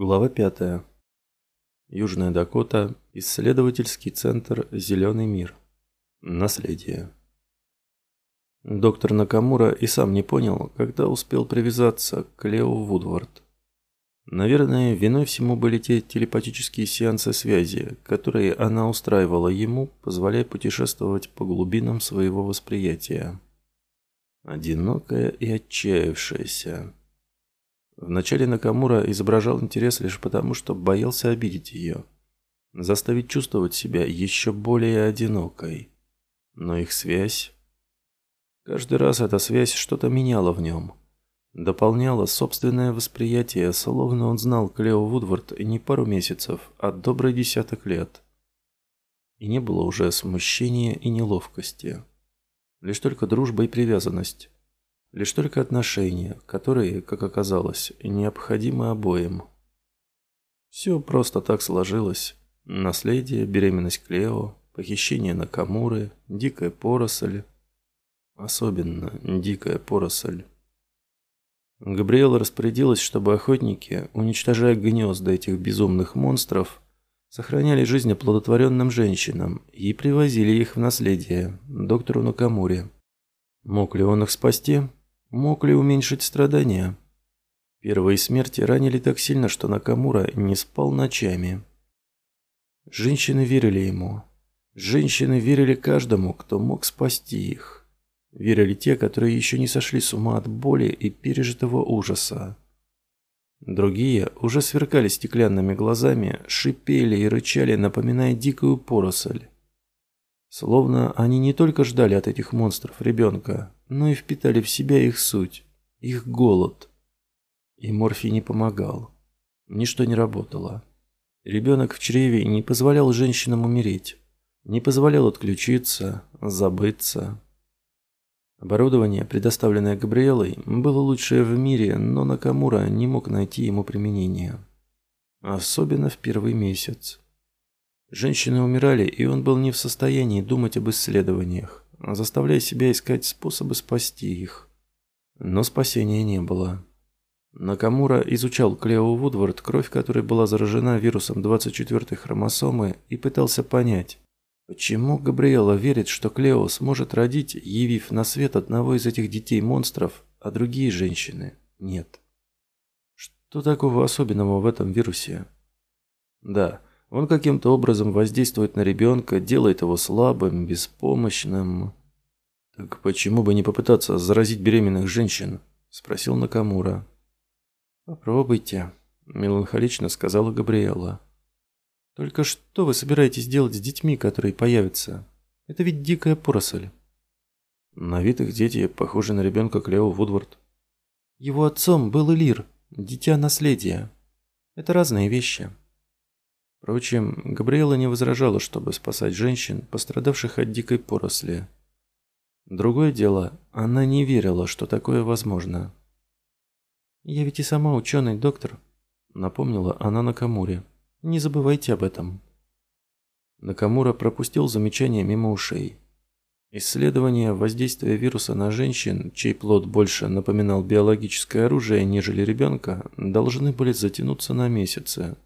Глава 5. Южная Дакота. Исследовательский центр «Зеленый мир». Наследие. Доктор Накамура и сам не понял, когда успел привязаться к Лео Вудвард. Наверное, виной всему были те телепатические сеансы связи, которые она устраивала ему, позволяя путешествовать по глубинам своего восприятия. Одинокая и отчаявшаяся. Вначале Накамура изображал интерес лишь потому, что боялся обидеть ее, заставить чувствовать себя еще более одинокой. Но их связь... Каждый раз эта связь что-то меняла в нем, дополняла собственное восприятие, словно он знал Клео Вудвард не пару месяцев, а добрый десяток лет. И не было уже смущения и неловкости. Лишь только дружба и привязанность. Лишь только отношения, которые, как оказалось, необходимы обоим. Все просто так сложилось. Наследие, беременность Клео, похищение Накамуры, дикая поросль. Особенно дикая поросль. Габриэла распорядилась, чтобы охотники, уничтожая гнезда этих безумных монстров, сохраняли жизнь оплодотворенным женщинам и привозили их в наследие доктору Накамуре. Мог ли он их спасти? Мог ли уменьшить страдания? Первые смерти ранили так сильно, что Накамура не спал ночами. Женщины верили ему. Женщины верили каждому, кто мог спасти их. Верили те, которые еще не сошли с ума от боли и пережитого ужаса. Другие уже сверкали стеклянными глазами, шипели и рычали, напоминая дикую поросль. Словно они не только ждали от этих монстров ребенка, но и впитали в себя их суть, их голод. И морфий не помогал. Ничто не работало. Ребенок в чреве не позволял женщинам умереть, не позволял отключиться, забыться. Оборудование, предоставленное Габриэлой, было лучшее в мире, но Накамура не мог найти ему применения. Особенно в первый месяц. Женщины умирали, и он был не в состоянии думать об исследованиях, заставляя себя искать способы спасти их. Но спасения не было. Накамура изучал Клео Вудвард, кровь которой была заражена вирусом 24-й хромосомы, и пытался понять, почему Габриэла верит, что Клео сможет родить, явив на свет одного из этих детей-монстров, а другие женщины нет. Что такого особенного в этом вирусе? Да, он каким-то образом воздействует на ребенка, делает его слабым, беспомощным. «Так почему бы не попытаться заразить беременных женщин?» – спросил Накамура. «Попробуйте», – меланхолично сказала Габриэла. «Только что вы собираетесь делать с детьми, которые появятся? Это ведь дикая поросль». На вид их дети похожи на ребенка Клео Вудвард. Его отцом был Элир, дитя наследия. Это разные вещи. Впрочем, Габриэла не возражала, чтобы спасать женщин, пострадавших от дикой поросли. Другое дело, она не верила, что такое возможно. «Я ведь и сама ученый, доктор», — напомнила она Накамуре. «Не забывайте об этом». Накамура пропустил замечание мимо ушей. Исследования воздействия вируса на женщин, чей плод больше напоминал биологическое оружие, нежели ребенка, должны были затянуться на месяцы.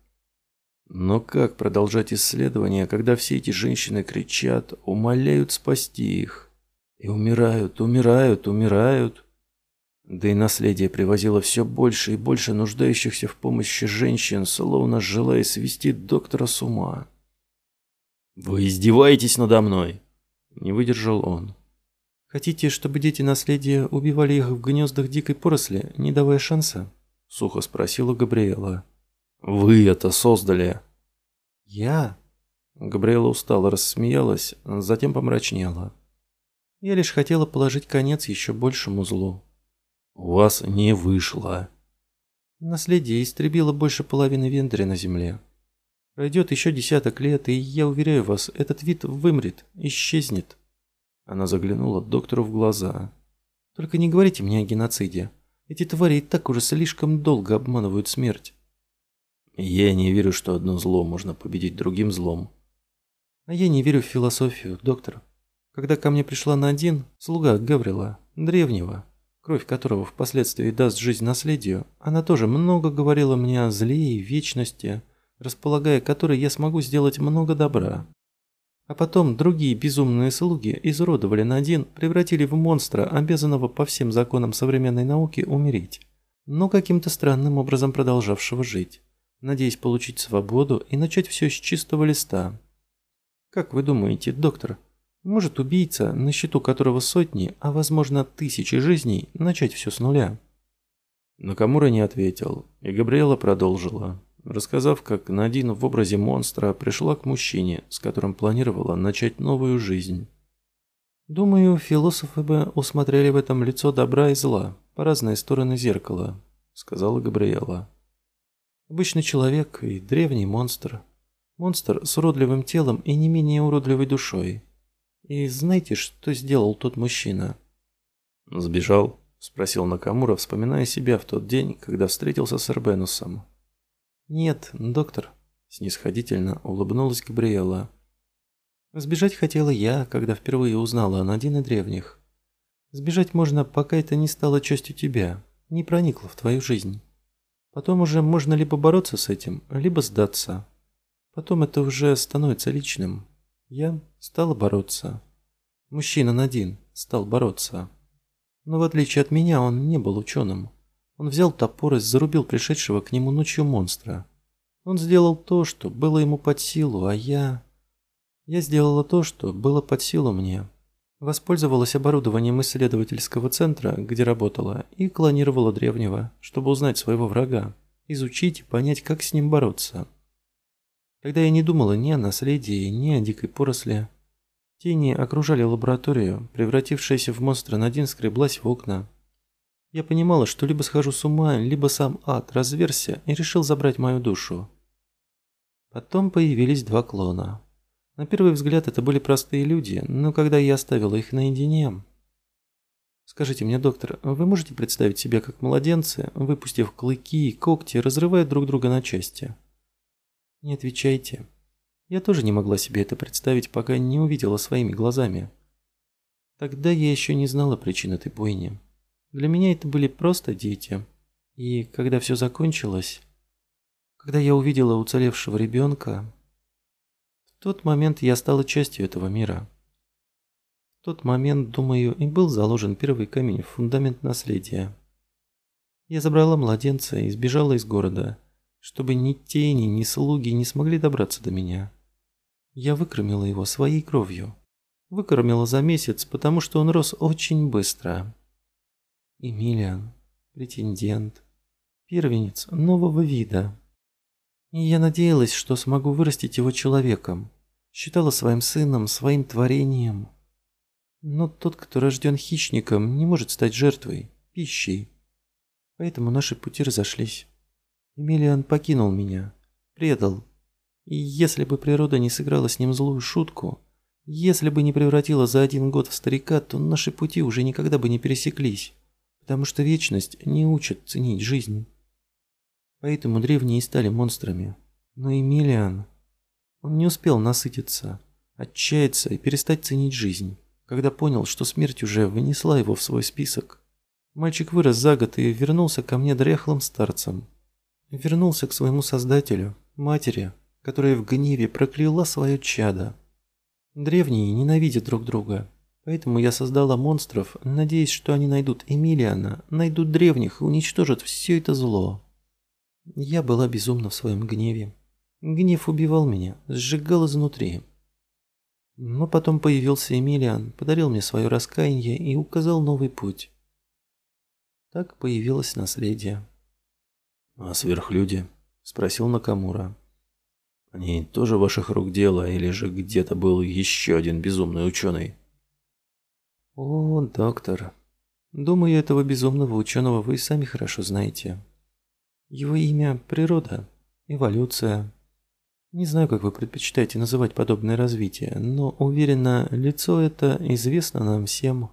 Но как продолжать исследования, когда все эти женщины кричат, умоляют спасти их? И умирают, умирают, умирают. Да и наследие привозило все больше и больше нуждающихся в помощи женщин, словно желая свести доктора с ума. «Вы издеваетесь надо мной?» Не выдержал он. «Хотите, чтобы дети наследия убивали их в гнездах дикой поросли, не давая шанса?» Сухо спросила Габриэла. Вы это создали. Я? Габриэла устало рассмеялась, затем помрачнела. Я лишь хотела положить конец еще большему злу. У вас не вышло. Наследие истребило больше половины Вендри на Земле. Пройдет еще десяток лет, и я уверяю вас, этот вид вымрет, исчезнет. Она заглянула доктору в глаза. Только не говорите мне о геноциде. Эти твари и так уже слишком долго обманывают смерть. Я не верю, что одно зло можно победить другим злом. А я не верю в философию, доктор. Когда ко мне пришла Надин, слуга Гаврила, древнего, кровь которого впоследствии даст жизнь наследию, она тоже много говорила мне о зле и вечности, располагая которой я смогу сделать много добра. А потом другие безумные слуги изуродовали Надин, превратили в монстра, обязанного по всем законам современной науки умереть, но каким-то странным образом продолжавшего жить, надеясь получить свободу и начать все с чистого листа. Как вы думаете, доктор, может убийца, на счету которого сотни, а возможно тысячи жизней, начать все с нуля? Накамура не ответил, и Габриэла продолжила рассказав, как Надин в образе монстра пришла к мужчине, с которым планировала начать новую жизнь. Думаю, философы бы усмотрели в этом лицо добра и зла, по разные стороны зеркала, сказала Габриэла. Обычный человек и древний монстр. Монстр с уродливым телом и не менее уродливой душой. И знаете, что сделал тот мужчина? Сбежал, спросил Накамура, вспоминая себя в тот день, когда встретился с Эрбенусом. «Нет, доктор», – снисходительно улыбнулась Габриэла. «Сбежать хотела я, когда впервые узнала о Надине древних. Сбежать можно, пока это не стало частью тебя, не проникло в твою жизнь. Потом уже можно либо бороться с этим, либо сдаться. Потом это уже становится личным. Я стала бороться. Мужчина Надин стал бороться. Но в отличие от меня он не был ученым. Он взял топор и зарубил пришедшего к нему ночью монстра. Он сделал то, что было ему под силу, а я... Я сделала то, что было под силу мне. Воспользовалась оборудованием исследовательского центра, где работала, и клонировала древнего, чтобы узнать своего врага, изучить и понять, как с ним бороться. Тогда я не думала ни о наследии, ни о дикой поросли. Тени окружали лабораторию, превратившаяся в монстра Надин скреблась в окна, я понимала, что либо схожу с ума, либо сам ад разверся и решил забрать мою душу. Потом появились два клона. На первый взгляд это были простые люди, но когда я оставила их наедине... Скажите мне, доктор, вы можете представить себя как младенцы, выпустив клыки и когти, разрывая друг друга на части? Не отвечайте. Я тоже не могла себе это представить, пока не увидела своими глазами. Тогда я еще не знала причин этой бойни. Для меня это были просто дети. И когда все закончилось, когда я увидела уцелевшего ребенка, тот момент я стала частью этого мира. В тот момент, думаю, и был заложен первый камень в фундамент наследия. Я забрала младенца и сбежала из города, чтобы ни тени, ни слуги не смогли добраться до меня. Я выкормила его своей кровью. Выкормила за месяц, потому что он рос очень быстро. Эмилиан, претендент, первенец нового вида. И я надеялась, что смогу вырастить его человеком. Считала своим сыном, своим творением. Но тот, кто рожден хищником, не может стать жертвой, пищей. Поэтому наши пути разошлись. Эмилиан покинул меня, предал. И если бы природа не сыграла с ним злую шутку, если бы не превратила за один год в старика, то наши пути уже никогда бы не пересеклись потому что вечность не учит ценить жизнь. Поэтому древние и стали монстрами. Но Эмилиан, он не успел насытиться, отчаяться и перестать ценить жизнь, когда понял, что смерть уже вынесла его в свой список. Мальчик вырос за год и вернулся ко мне дряхлым старцем. Вернулся к своему создателю, матери, которая в гневе прокляла свое чадо. Древние ненавидят друг друга, Поэтому я создала монстров, надеясь, что они найдут Эмилиана, найдут древних и уничтожат все это зло. Я была безумна в своем гневе. Гнев убивал меня, сжигал изнутри. Но потом появился Эмилиан, подарил мне свое раскаяние и указал новый путь. Так появилось наследие. «А сверхлюди?» – спросил Накамура. «Они тоже ваших рук дело, или же где-то был еще один безумный ученый?» О, доктор. Думаю, этого безумного ученого вы сами хорошо знаете. Его имя – природа, эволюция. Не знаю, как вы предпочитаете называть подобное развитие, но уверена, лицо это известно нам всем.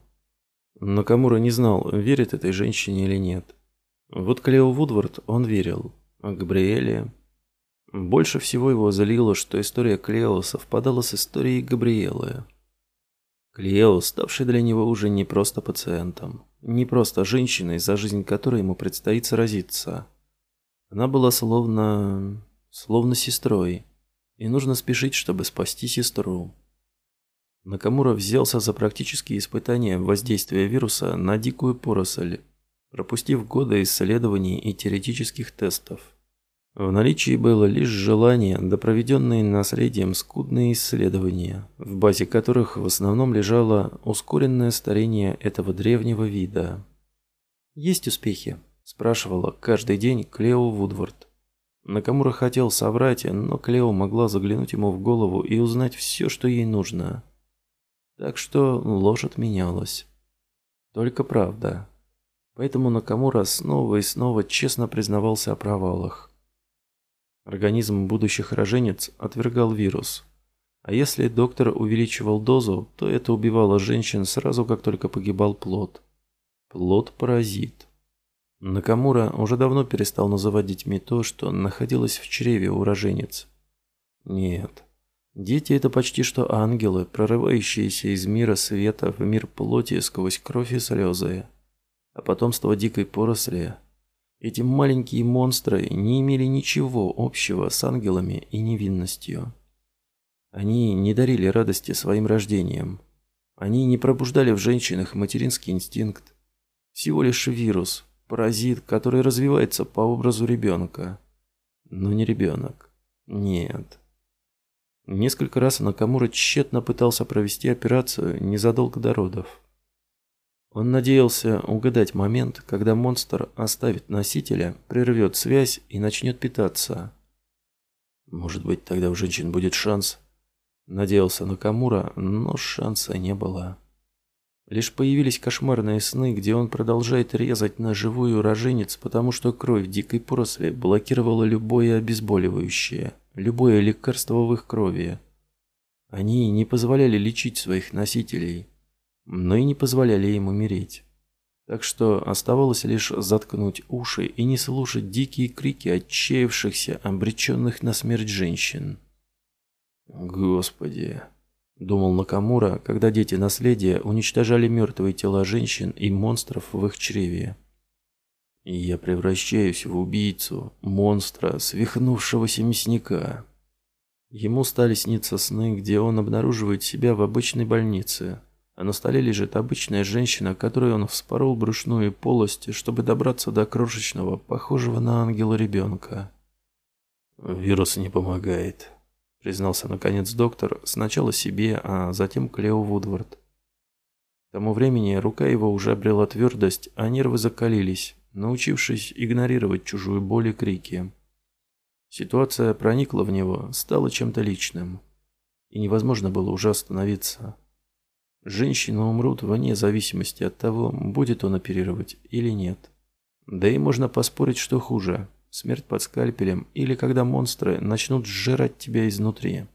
Но Камура не знал, верит этой женщине или нет. Вот Клео Вудвард он верил, а Габриэле... Больше всего его залило, что история Клео совпадала с историей Габриэлы. Клео, ставший для него уже не просто пациентом, не просто женщиной, за жизнь которой ему предстоит сразиться. Она была словно... словно сестрой, и нужно спешить, чтобы спасти сестру. Накамура взялся за практические испытания воздействия вируса на дикую поросль, пропустив годы исследований и теоретических тестов. В наличии было лишь желание, да проведенные наследием скудные исследования, в базе которых в основном лежало ускоренное старение этого древнего вида. «Есть успехи?» – спрашивала каждый день Клео Вудворд. Накамура хотел соврать, но Клео могла заглянуть ему в голову и узнать все, что ей нужно. Так что ложь отменялась. Только правда. Поэтому Накамура снова и снова честно признавался о провалах. Организм будущих роженец отвергал вирус. А если доктор увеличивал дозу, то это убивало женщин сразу, как только погибал плод. Плод-паразит. Накамура уже давно перестал называть детьми то, что находилось в чреве у роженец. Нет. Дети – это почти что ангелы, прорывающиеся из мира света в мир плоти сквозь кровь и слезы. А потомство дикой поросли эти маленькие монстры не имели ничего общего с ангелами и невинностью. Они не дарили радости своим рождением. Они не пробуждали в женщинах материнский инстинкт. Всего лишь вирус, паразит, который развивается по образу ребенка. Но не ребенок. Нет. Несколько раз Накамура тщетно пытался провести операцию незадолго до родов. Он надеялся угадать момент, когда монстр оставит носителя, прервет связь и начнет питаться. Может быть, тогда у женщин будет шанс. Надеялся на Камура, но шанса не было. Лишь появились кошмарные сны, где он продолжает резать на живую роженец, потому что кровь дикой поросли блокировала любое обезболивающее, любое лекарство в их крови. Они не позволяли лечить своих носителей – но и не позволяли им умереть. Так что оставалось лишь заткнуть уши и не слушать дикие крики отчаявшихся, обреченных на смерть женщин. «Господи!» – думал Накамура, когда дети наследия уничтожали мертвые тела женщин и монстров в их чреве. Я превращаюсь в убийцу, монстра, свихнувшегося мясника. Ему стали сниться сны, где он обнаруживает себя в обычной больнице – а на столе лежит обычная женщина, которой он вспорол брюшную полость, чтобы добраться до крошечного, похожего на ангела ребенка. «Вирус не помогает», — признался наконец доктор, сначала себе, а затем Клео Вудвард. К тому времени рука его уже обрела твердость, а нервы закалились, научившись игнорировать чужую боль и крики. Ситуация проникла в него, стала чем-то личным, и невозможно было уже остановиться. Женщины умрут вне зависимости от того, будет он оперировать или нет. Да и можно поспорить, что хуже – смерть под скальпелем или когда монстры начнут сжирать тебя изнутри.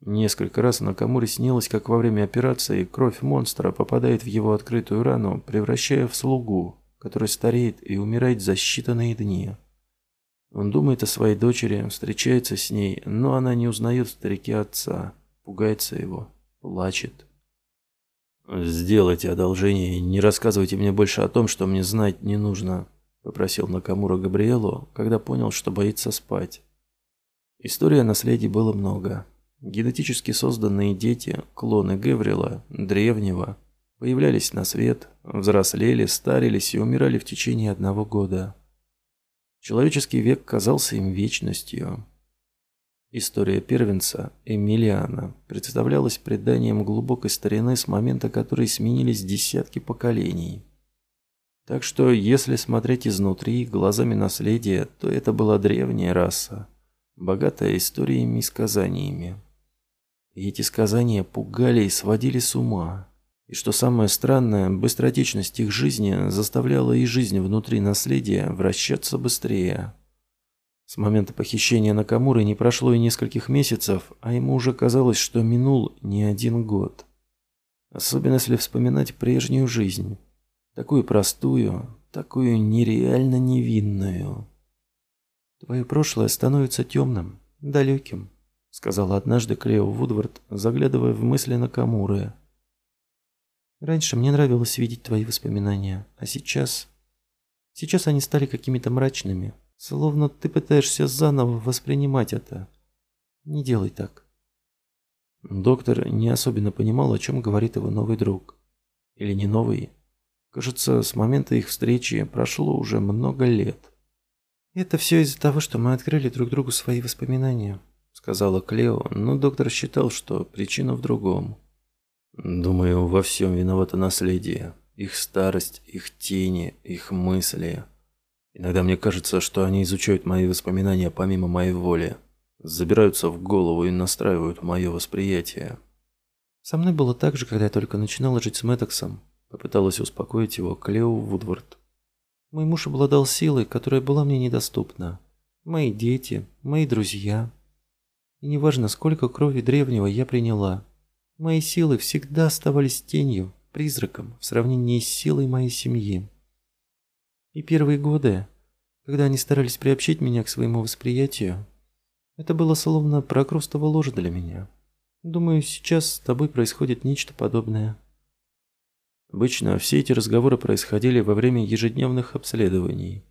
Несколько раз на Камуре снилось, как во время операции кровь монстра попадает в его открытую рану, превращая в слугу, который стареет и умирает за считанные дни. Он думает о своей дочери, встречается с ней, но она не узнает старике отца, пугается его, плачет. «Сделайте одолжение и не рассказывайте мне больше о том, что мне знать не нужно», – попросил Накамура Габриэлу, когда понял, что боится спать. Истории о было много. Генетически созданные дети, клоны Геврила, древнего, появлялись на свет, взрослели, старились и умирали в течение одного года. Человеческий век казался им вечностью. История первенца Эмилиана представлялась преданием глубокой старины с момента которой сменились десятки поколений. Так что, если смотреть изнутри, глазами наследия, то это была древняя раса, богатая историями и сказаниями. И эти сказания пугали и сводили с ума. И что самое странное, быстротечность их жизни заставляла и жизнь внутри наследия вращаться быстрее. С момента похищения Накамуры не прошло и нескольких месяцев, а ему уже казалось, что минул не один год. Особенно если вспоминать прежнюю жизнь. Такую простую, такую нереально невинную. «Твое прошлое становится темным, далеким», — сказала однажды Клео Вудвард, заглядывая в мысли Накамуры. Раньше мне нравилось видеть твои воспоминания, а сейчас... Сейчас они стали какими-то мрачными, словно ты пытаешься заново воспринимать это. Не делай так. Доктор не особенно понимал, о чем говорит его новый друг. Или не новый. Кажется, с момента их встречи прошло уже много лет. «Это все из-за того, что мы открыли друг другу свои воспоминания», — сказала Клео, но доктор считал, что причина в другом. «Думаю, во всем виновато наследие. Их старость, их тени, их мысли. Иногда мне кажется, что они изучают мои воспоминания помимо моей воли, забираются в голову и настраивают мое восприятие». «Со мной было так же, когда я только начинала жить с Мэттоксом», — попыталась успокоить его Клео Вудвард. Мой муж обладал силой, которая была мне недоступна. Мои дети, мои друзья. И неважно, сколько крови древнего я приняла, мои силы всегда оставались тенью, призраком в сравнении с силой моей семьи. И первые годы, когда они старались приобщить меня к своему восприятию, это было словно прокрустово ложе для меня. Думаю, сейчас с тобой происходит нечто подобное. Обычно все эти разговоры происходили во время ежедневных обследований.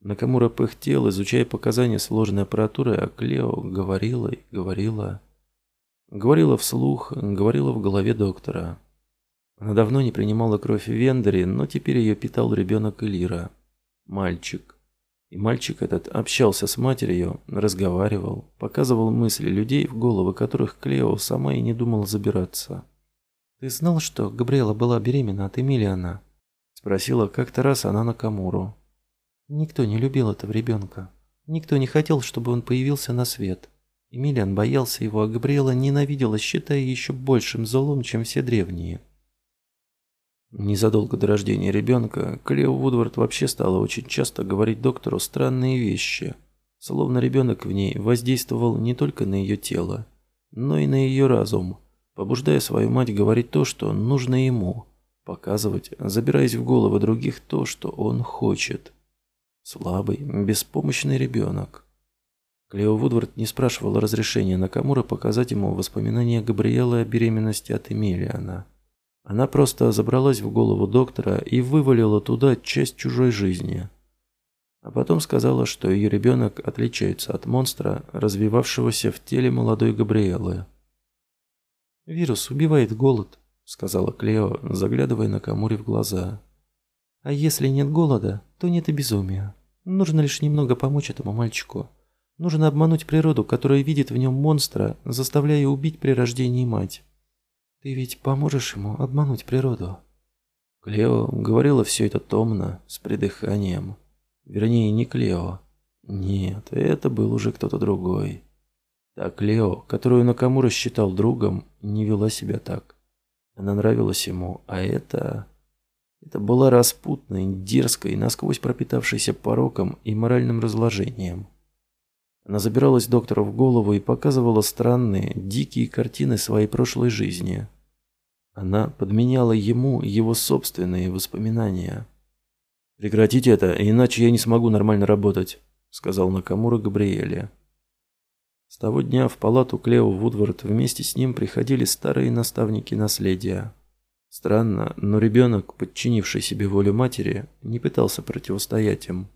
Накамура пыхтел, изучая показания сложной аппаратуры, а Клео говорила и говорила. Говорила вслух, говорила в голове доктора. Она давно не принимала кровь в Вендере, но теперь ее питал ребенок Элира. Мальчик. И мальчик этот общался с матерью, разговаривал, показывал мысли людей, в головы которых Клео сама и не думала забираться. «Ты знал, что Габриэла была беременна от Эмилиана?» Спросила как-то раз она на Камуру. Никто не любил этого ребенка. Никто не хотел, чтобы он появился на свет. Эмилиан боялся его, а Габриэла ненавидела, считая еще большим злом, чем все древние. Незадолго до рождения ребенка Клео Вудвард вообще стала очень часто говорить доктору странные вещи, словно ребенок в ней воздействовал не только на ее тело, но и на ее разум – побуждая свою мать говорить то, что нужно ему, показывать, забираясь в головы других то, что он хочет. Слабый, беспомощный ребенок. Клео Вудвард не спрашивала разрешения Накамура показать ему воспоминания Габриэлы о беременности от Эмилиана. Она просто забралась в голову доктора и вывалила туда часть чужой жизни. А потом сказала, что ее ребенок отличается от монстра, развивавшегося в теле молодой Габриэлы. «Вирус убивает голод», — сказала Клео, заглядывая на Камури в глаза. «А если нет голода, то нет и безумия. Нужно лишь немного помочь этому мальчику. Нужно обмануть природу, которая видит в нем монстра, заставляя убить при рождении мать. Ты ведь поможешь ему обмануть природу?» Клео говорила все это томно, с придыханием. Вернее, не Клео. Нет, это был уже кто-то другой. Так Лео, которую Накамура считал другом, не вела себя так. Она нравилась ему, а это... Это была распутной, дерзкой, насквозь пропитавшейся пороком и моральным разложением. Она забиралась доктору в голову и показывала странные, дикие картины своей прошлой жизни. Она подменяла ему его собственные воспоминания. «Прекратите это, иначе я не смогу нормально работать», — сказал Накамура Габриэле. С того дня в палату Клео Вудвард вместе с ним приходили старые наставники наследия. Странно, но ребенок, подчинивший себе волю матери, не пытался противостоять им.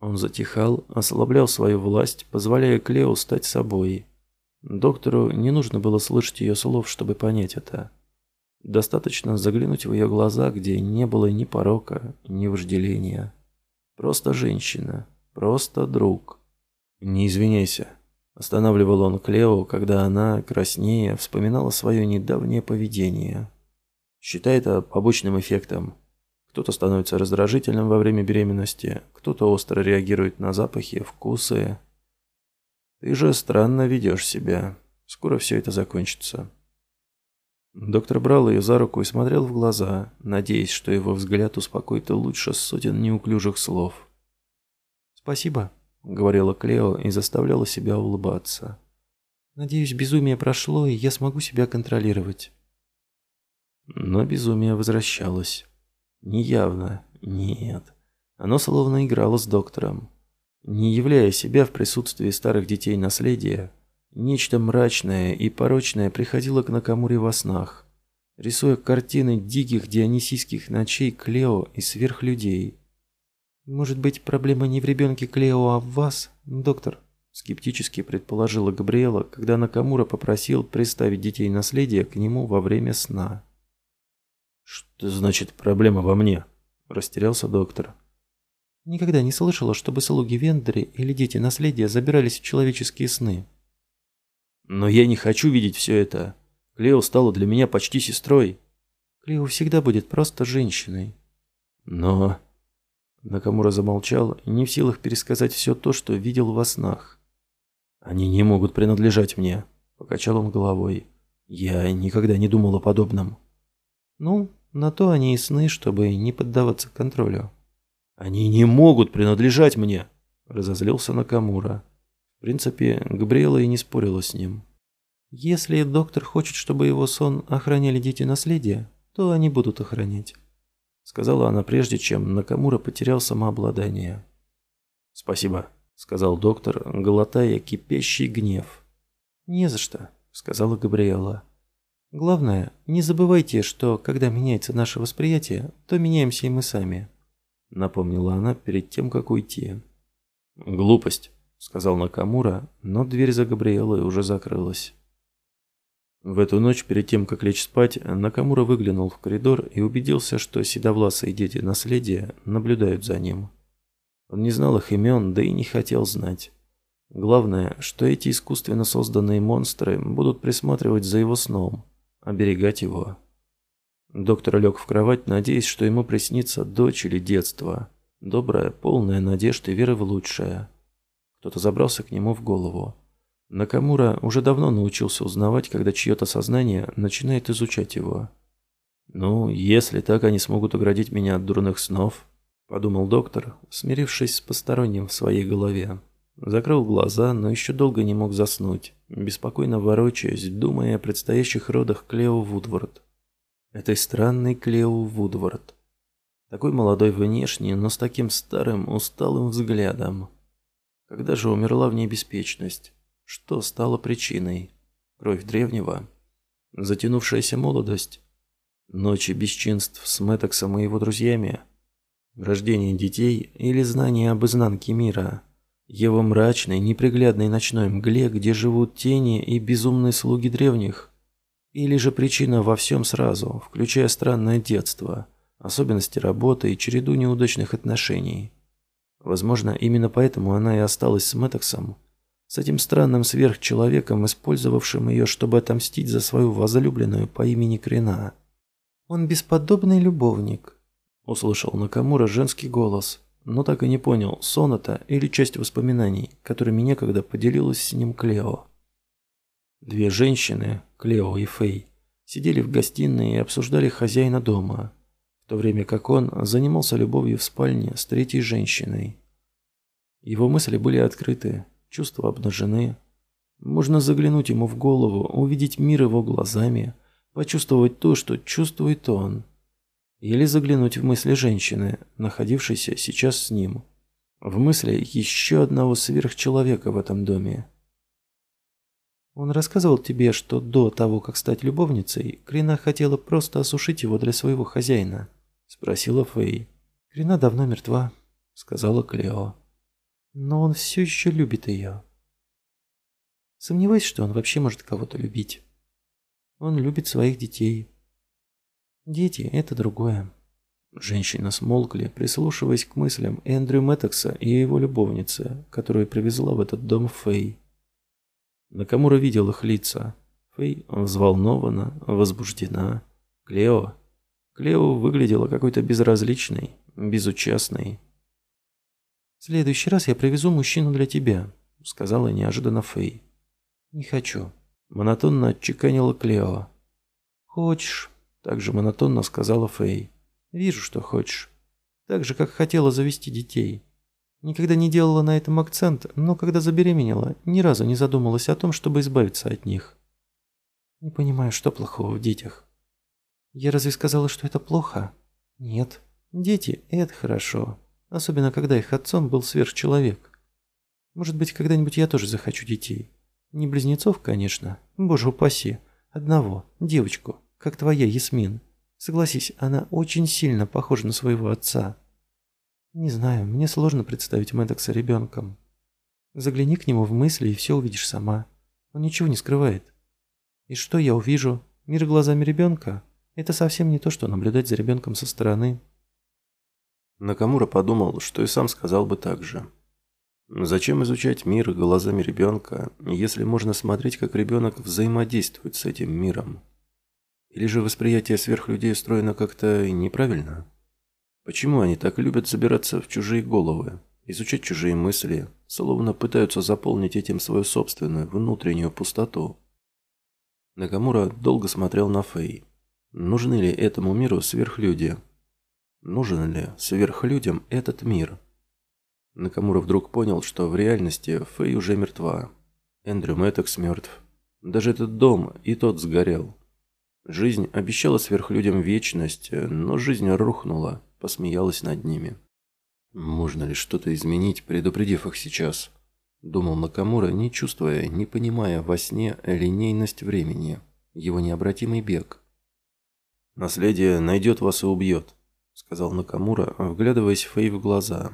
Он затихал, ослаблял свою власть, позволяя Клео стать собой. Доктору не нужно было слышать ее слов, чтобы понять это. Достаточно заглянуть в ее глаза, где не было ни порока, ни вожделения. Просто женщина, просто друг. «Не извиняйся», Останавливал он Клео, когда она, краснее, вспоминала свое недавнее поведение. Считай это побочным эффектом. Кто-то становится раздражительным во время беременности, кто-то остро реагирует на запахи, вкусы. Ты же странно ведешь себя. Скоро все это закончится. Доктор брал ее за руку и смотрел в глаза, надеясь, что его взгляд успокоит лучше сотен неуклюжих слов. «Спасибо», — говорила Клео и заставляла себя улыбаться. «Надеюсь, безумие прошло, и я смогу себя контролировать». Но безумие возвращалось. Неявно, нет. Оно словно играло с доктором. Не являя себя в присутствии старых детей наследия, нечто мрачное и порочное приходило к Накамуре во снах. рисуя картины диких дионисийских ночей Клео и сверхлюдей. «Может быть, проблема не в ребенке Клео, а в вас, доктор?» Скептически предположила Габриэла, когда Накамура попросил представить детей наследия к нему во время сна. «Что значит проблема во мне?» – растерялся доктор. «Никогда не слышала, чтобы слуги Вендери или дети наследия забирались в человеческие сны». «Но я не хочу видеть все это. Клео стала для меня почти сестрой». «Клео всегда будет просто женщиной». «Но...» Накамура замолчал, не в силах пересказать все то, что видел во снах. «Они не могут принадлежать мне», – покачал он головой. «Я никогда не думал о подобном». «Ну, на то они и сны, чтобы не поддаваться контролю». «Они не могут принадлежать мне», – разозлился Накамура. В принципе, Габриэла и не спорила с ним. «Если доктор хочет, чтобы его сон охраняли дети наследия, то они будут охранять», – сказала она прежде, чем Накамура потерял самообладание. «Спасибо», сказал доктор, глотая кипящий гнев. «Не за что», — сказала Габриэла. «Главное, не забывайте, что когда меняется наше восприятие, то меняемся и мы сами», — напомнила она перед тем, как уйти. «Глупость», — сказал Накамура, но дверь за Габриэлой уже закрылась. В эту ночь, перед тем, как лечь спать, Накамура выглянул в коридор и убедился, что седовласые дети наследия наблюдают за ним. Он не знал их имен, да и не хотел знать. Главное, что эти искусственно созданные монстры будут присматривать за его сном, оберегать его. Доктор лег в кровать, надеясь, что ему приснится дочь или детство. Добрая, полная надежд и веры в лучшее. Кто-то забрался к нему в голову. Накамура уже давно научился узнавать, когда чье-то сознание начинает изучать его. Ну, если так они смогут оградить меня от дурных снов, подумал доктор, смирившись с посторонним в своей голове. Закрыл глаза, но еще долго не мог заснуть, беспокойно ворочаясь, думая о предстоящих родах Клео Вудвард. Этой странной Клео Вудвард. Такой молодой внешне, но с таким старым, усталым взглядом. Когда же умерла в ней беспечность? Что стало причиной? Кровь древнего? Затянувшаяся молодость? Ночи бесчинств с Мэттоксом и его друзьями? Рождение детей или знание об изнанке мира. Его мрачной, неприглядной ночной мгле, где живут тени и безумные слуги древних. Или же причина во всем сразу, включая странное детство, особенности работы и череду неудачных отношений. Возможно, именно поэтому она и осталась с Мэттоксом, с этим странным сверхчеловеком, использовавшим ее, чтобы отомстить за свою возлюбленную по имени Крина. Он бесподобный любовник, Услышал Накамура женский голос, но так и не понял, сон это или часть воспоминаний, которыми некогда поделилась с ним Клео. Две женщины, Клео и Фэй, сидели в гостиной и обсуждали хозяина дома, в то время как он занимался любовью в спальне с третьей женщиной. Его мысли были открыты, чувства обнажены. Можно заглянуть ему в голову, увидеть мир его глазами, почувствовать то, что чувствует он или заглянуть в мысли женщины, находившейся сейчас с ним. В мысли еще одного сверхчеловека в этом доме. Он рассказывал тебе, что до того, как стать любовницей, Крина хотела просто осушить его для своего хозяина? Спросила Фэй. Крина давно мертва, сказала Клео. Но он все еще любит ее. Сомневаюсь, что он вообще может кого-то любить. Он любит своих детей, Дети – это другое. Женщины смолкли, прислушиваясь к мыслям Эндрю Мэттекса и его любовницы, которую привезла в этот дом Фэй. Накамура видел их лица. Фэй взволнована, возбуждена. Клео. Клео выглядела какой-то безразличной, безучастной. «В следующий раз я привезу мужчину для тебя», — сказала неожиданно Фэй. «Не хочу», — монотонно отчеканила Клео. «Хочешь», также монотонно сказала Фэй. «Вижу, что хочешь. Так же, как хотела завести детей. Никогда не делала на этом акцент, но когда забеременела, ни разу не задумалась о том, чтобы избавиться от них. Не понимаю, что плохого в детях. Я разве сказала, что это плохо? Нет. Дети – это хорошо. Особенно, когда их отцом был сверхчеловек. Может быть, когда-нибудь я тоже захочу детей. Не близнецов, конечно. Боже упаси. Одного. Девочку как твоя Ясмин. Согласись, она очень сильно похожа на своего отца. Не знаю, мне сложно представить Мэддокса ребенком. Загляни к нему в мысли и все увидишь сама. Он ничего не скрывает. И что я увижу? Мир глазами ребенка? Это совсем не то, что наблюдать за ребенком со стороны. Накамура подумал, что и сам сказал бы так же. Зачем изучать мир глазами ребенка, если можно смотреть, как ребенок взаимодействует с этим миром? Или же восприятие сверхлюдей устроено как-то неправильно? Почему они так любят забираться в чужие головы, изучать чужие мысли, словно пытаются заполнить этим свою собственную внутреннюю пустоту? Накамура долго смотрел на Фэй. Нужны ли этому миру сверхлюди? Нужен ли сверхлюдям этот мир? Накамура вдруг понял, что в реальности Фэй уже мертва. Эндрю Мэттекс мертв. Даже этот дом и тот сгорел. Жизнь обещала сверхлюдям вечность, но жизнь рухнула, посмеялась над ними. «Можно ли что-то изменить, предупредив их сейчас?» Думал Накамура, не чувствуя, не понимая во сне линейность времени, его необратимый бег. «Наследие найдет вас и убьет», — сказал Накамура, вглядываясь Фэй в глаза.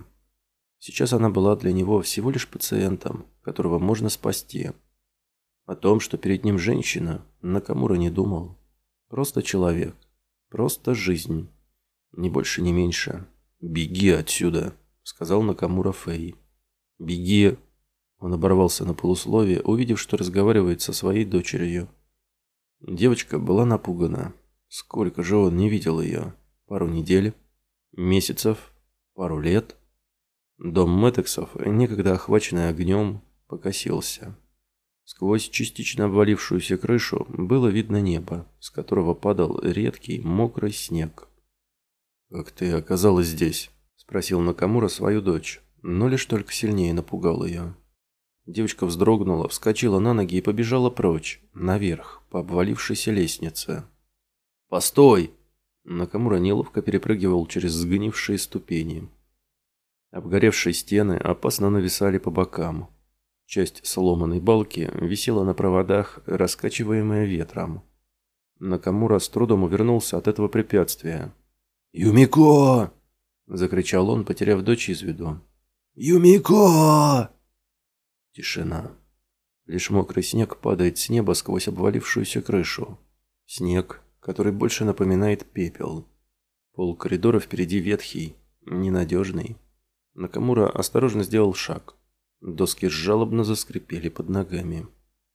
Сейчас она была для него всего лишь пациентом, которого можно спасти. О том, что перед ним женщина, Накамура не думал. Просто человек. Просто жизнь. Ни больше, ни меньше. «Беги отсюда», — сказал Накамура Фэй. «Беги». Он оборвался на полусловие, увидев, что разговаривает со своей дочерью. Девочка была напугана. Сколько же он не видел ее? Пару недель? Месяцев? Пару лет? Дом Мэттексов, некогда охваченный огнем, покосился. Сквозь частично обвалившуюся крышу было видно небо, с которого падал редкий мокрый снег. «Как ты оказалась здесь?» – спросил Накамура свою дочь, но лишь только сильнее напугал ее. Девочка вздрогнула, вскочила на ноги и побежала прочь, наверх, по обвалившейся лестнице. «Постой!» Накамура неловко перепрыгивал через сгнившие ступени. Обгоревшие стены опасно нависали по бокам. Часть сломанной балки висела на проводах, раскачиваемая ветром. Накамура с трудом увернулся от этого препятствия. «Юмико!» – закричал он, потеряв дочь из виду. «Юмико!» Тишина. Лишь мокрый снег падает с неба сквозь обвалившуюся крышу. Снег, который больше напоминает пепел. Пол коридора впереди ветхий, ненадежный. Накамура осторожно сделал шаг. Доски жалобно заскрипели под ногами.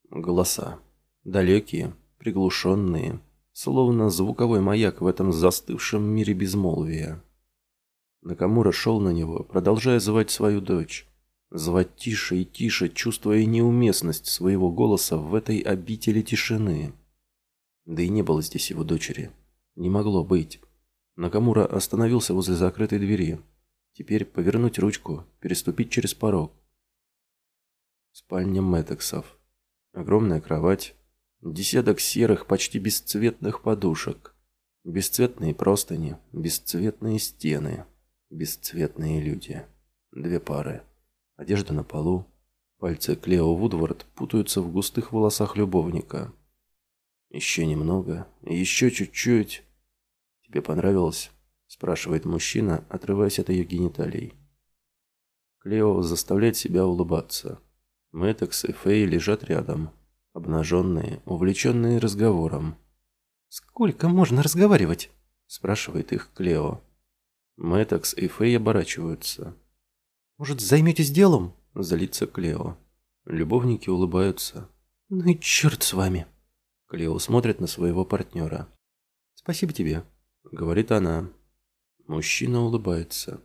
Голоса. Далекие, приглушенные, словно звуковой маяк в этом застывшем мире безмолвия. Накамура шел на него, продолжая звать свою дочь. Звать тише и тише, чувствуя неуместность своего голоса в этой обители тишины. Да и не было здесь его дочери. Не могло быть. Накамура остановился возле закрытой двери. Теперь повернуть ручку, переступить через порог. Спальня Мэттексов. Огромная кровать. Десяток серых, почти бесцветных подушек. Бесцветные простыни, бесцветные стены, бесцветные люди. Две пары. Одежда на полу. Пальцы Клео Вудвард путаются в густых волосах любовника. Еще немного, еще чуть-чуть. Тебе понравилось? Спрашивает мужчина, отрываясь от ее гениталий. Клео заставляет себя улыбаться. Мэттекс и Фэй лежат рядом, обнаженные, увлеченные разговором. «Сколько можно разговаривать?» – спрашивает их Клео. Мэттекс и Фэй оборачиваются. «Может, займетесь делом?» – злится Клео. Любовники улыбаются. «Ну и черт с вами!» Клео смотрит на своего партнера. «Спасибо тебе», – говорит она. Мужчина улыбается.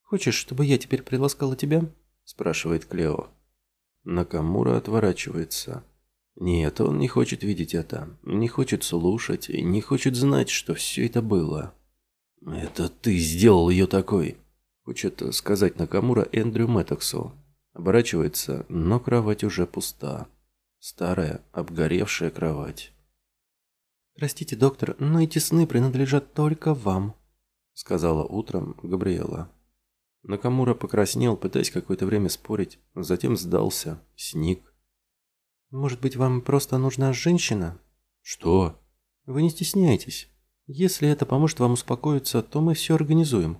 «Хочешь, чтобы я теперь приласкала тебя?» – спрашивает Клео. Накамура отворачивается. Нет, он не хочет видеть это, не хочет слушать, не хочет знать, что все это было. «Это ты сделал ее такой!» Хочет сказать Накамура Эндрю Мэттоксу. Оборачивается, но кровать уже пуста. Старая, обгоревшая кровать. «Простите, доктор, но эти сны принадлежат только вам», сказала утром Габриэла. Накамура покраснел, пытаясь какое-то время спорить, затем сдался, сник. «Может быть, вам просто нужна женщина?» «Что?» Вы не стесняйтесь. Если это поможет вам успокоиться, то мы все организуем».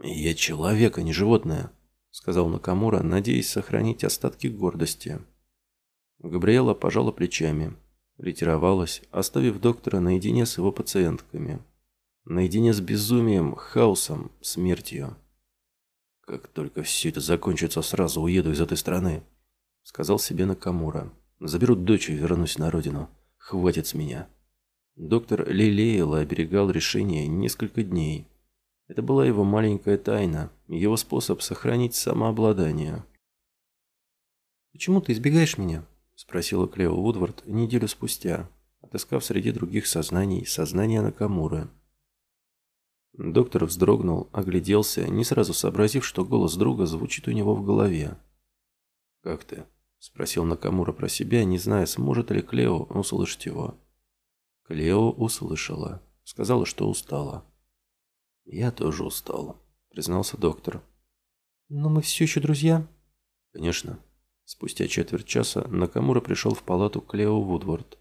«Я человек, а не животное», — сказал Накамура, надеясь сохранить остатки гордости. Габриэла пожала плечами, ретировалась, оставив доктора наедине с его пациентками. Наедине с безумием, хаосом, смертью. «Как только все это закончится, сразу уеду из этой страны», — сказал себе Накамура. «Заберу дочь и вернусь на родину. Хватит с меня». Доктор лелеял и оберегал решение несколько дней. Это была его маленькая тайна, его способ сохранить самообладание. «Почему ты избегаешь меня?» – спросила Клео Вудвард неделю спустя, отыскав среди других сознаний сознание Накамуры. Доктор вздрогнул, огляделся, не сразу сообразив, что голос друга звучит у него в голове. «Как ты?» – спросил Накамура про себя, не зная, сможет ли Клео услышать его. Клео услышала. Сказала, что устала. «Я тоже устал», – признался доктор. «Но мы все еще друзья?» «Конечно». Спустя четверть часа Накамура пришел в палату Клео Вудворд.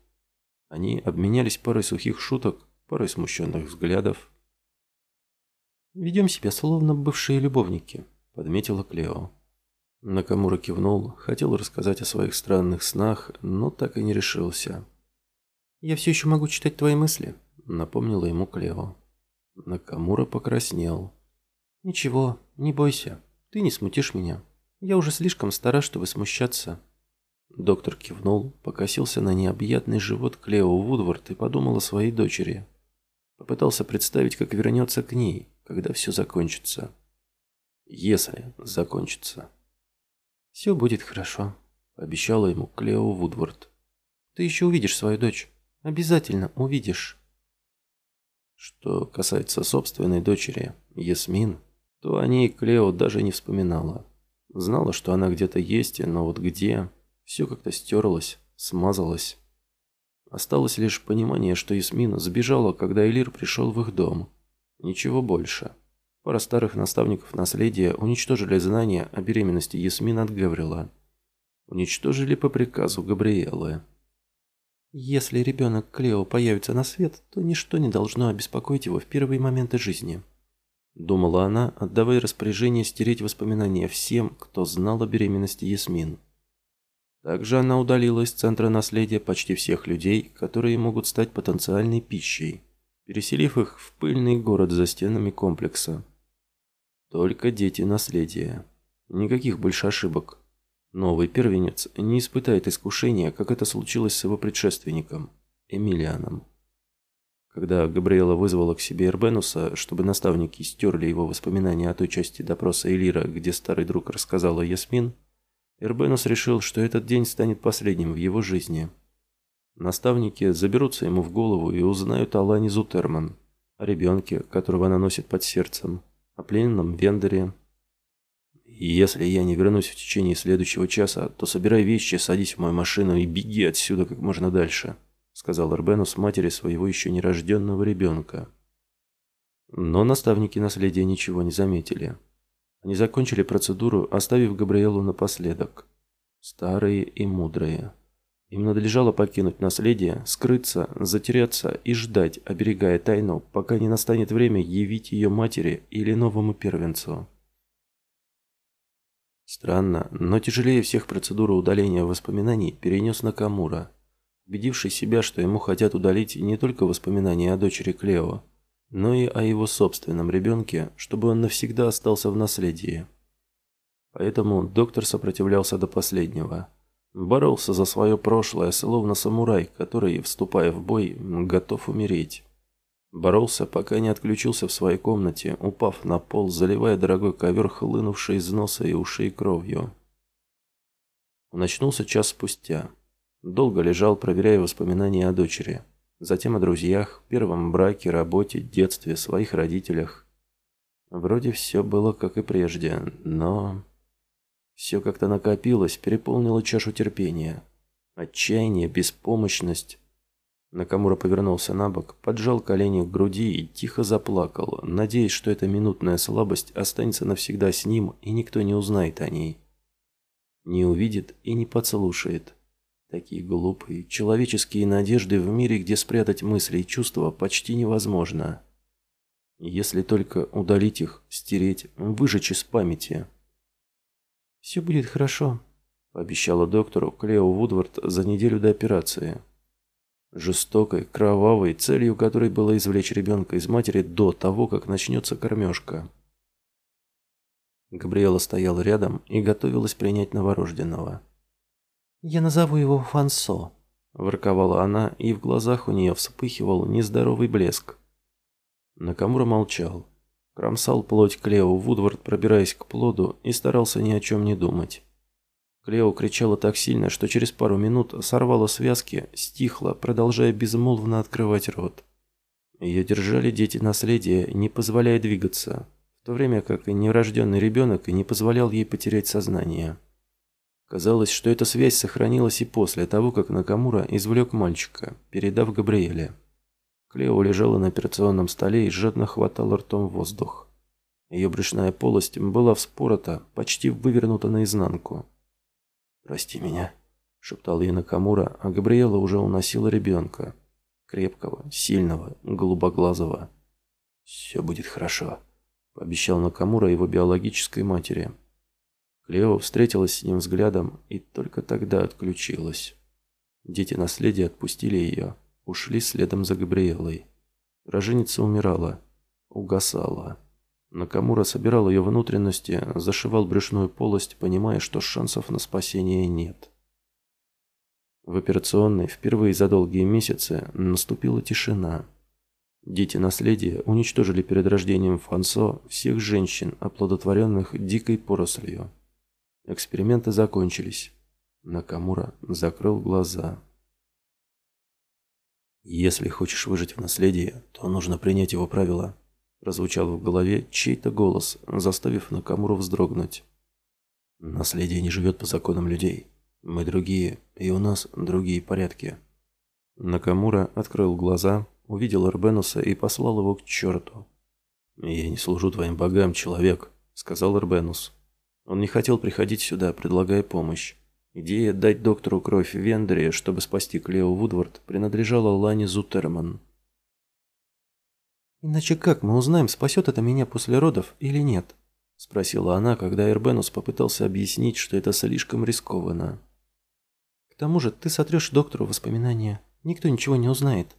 Они обменялись парой сухих шуток, парой смущенных взглядов, «Ведем себя словно бывшие любовники», – подметила Клео. Накамура кивнул, хотел рассказать о своих странных снах, но так и не решился. «Я все еще могу читать твои мысли», – напомнила ему Клео. Накамура покраснел. «Ничего, не бойся, ты не смутишь меня. Я уже слишком стара, чтобы смущаться». Доктор кивнул, покосился на необъятный живот Клео Вудвард и подумал о своей дочери. Попытался представить, как вернется к ней, когда все закончится. Если закончится. «Все будет хорошо», – обещала ему Клео Вудвард. «Ты еще увидишь свою дочь. Обязательно увидишь». Что касается собственной дочери, Ясмин, то о ней Клео даже не вспоминала. Знала, что она где-то есть, но вот где, все как-то стерлось, смазалось. Осталось лишь понимание, что Ясмин сбежала, когда Элир пришел в их дом. Ничего больше. Пара старых наставников наследия уничтожили знания о беременности Ясмин от Гаврила. Уничтожили по приказу Габриэлы. Если ребенок Клео появится на свет, то ничто не должно обеспокоить его в первые моменты жизни. Думала она, отдавая распоряжение стереть воспоминания всем, кто знал о беременности Ясмин. Также она удалила из центра наследия почти всех людей, которые могут стать потенциальной пищей переселив их в пыльный город за стенами комплекса. Только дети наследия. Никаких больше ошибок. Новый первенец не испытает искушения, как это случилось с его предшественником, Эмилианом. Когда Габриэла вызвала к себе Эрбенуса, чтобы наставники стерли его воспоминания о той части допроса Элира, где старый друг рассказал о Ясмин, Эрбенус решил, что этот день станет последним в его жизни – Наставники заберутся ему в голову и узнают о Лане Зутерман, о ребенке, которого она носит под сердцем, о пленном Вендере. Если я не вернусь в течение следующего часа, то собирай вещи, садись в мою машину и беги отсюда как можно дальше», сказал Арбенус матери своего еще нерожденного ребенка. Но наставники наследия ничего не заметили. Они закончили процедуру, оставив Габриэлу напоследок. Старые и мудрые. Им надлежало покинуть наследие, скрыться, затеряться и ждать, оберегая тайну, пока не настанет время явить ее матери или новому первенцу. Странно, но тяжелее всех процедуру удаления воспоминаний перенес Накамура, убедивший себя, что ему хотят удалить не только воспоминания о дочери Клео, но и о его собственном ребенке, чтобы он навсегда остался в наследии. Поэтому доктор сопротивлялся до последнего – Боролся за свое прошлое, словно самурай, который, вступая в бой, готов умереть. Боролся, пока не отключился в своей комнате, упав на пол, заливая дорогой ковер, хлынувший из носа и ушей кровью. Он очнулся час спустя. Долго лежал, проверяя воспоминания о дочери. Затем о друзьях, первом браке, работе, детстве, своих родителях. Вроде все было как и прежде, но... Все как-то накопилось, переполнило чашу терпения. Отчаяние, беспомощность. Накамура повернулся на бок, поджал колени к груди и тихо заплакал, надеясь, что эта минутная слабость останется навсегда с ним, и никто не узнает о ней. Не увидит и не подслушает. Такие глупые, человеческие надежды в мире, где спрятать мысли и чувства почти невозможно. Если только удалить их, стереть, выжечь из памяти. «Все будет хорошо», – пообещала доктору Клео Вудвард за неделю до операции. Жестокой, кровавой, целью которой было извлечь ребенка из матери до того, как начнется кормежка. Габриэла стояла рядом и готовилась принять новорожденного. «Я назову его Фансо», – ворковала она, и в глазах у нее вспыхивал нездоровый блеск. Накамура молчал. Кромсал плоть Клео Вудвард, пробираясь к плоду, и старался ни о чем не думать. Клео кричала так сильно, что через пару минут сорвала связки, стихла, продолжая безмолвно открывать рот. Ее держали дети наследия, не позволяя двигаться, в то время как и нерожденный ребенок не позволял ей потерять сознание. Казалось, что эта связь сохранилась и после того, как Накамура извлек мальчика, передав Габриэле. Клео лежала на операционном столе и жадно хватала ртом воздух. Ее брюшная полость была вспорота, почти вывернута наизнанку. «Прости меня», — шептал ей Накамура, а Габриэла уже уносила ребенка. Крепкого, сильного, голубоглазого. «Все будет хорошо», — пообещал Накамура его биологической матери. Клео встретилась с ним взглядом и только тогда отключилась. Дети наследия отпустили ее ушли следом за Габриэлой. Роженица умирала, угасала. Накамура собирал ее внутренности, зашивал брюшную полость, понимая, что шансов на спасение нет. В операционной впервые за долгие месяцы наступила тишина. Дети наследия уничтожили перед рождением Фансо всех женщин, оплодотворенных дикой порослью. Эксперименты закончились. Накамура закрыл глаза. «Если хочешь выжить в наследии, то нужно принять его правила», прозвучал в голове чей-то голос, заставив Накамуру вздрогнуть. «Наследие не живет по законам людей. Мы другие, и у нас другие порядки». Накамура открыл глаза, увидел Арбенуса и послал его к черту. «Я не служу твоим богам, человек», — сказал Арбенус. Он не хотел приходить сюда, предлагая помощь. Идея дать доктору кровь в Вендере, чтобы спасти Клео Вудвард, принадлежала Лане Зутерман. «Иначе как мы узнаем, спасет это меня после родов или нет?» – спросила она, когда Эрбенус попытался объяснить, что это слишком рискованно. «К тому же ты сотрешь доктору воспоминания. Никто ничего не узнает».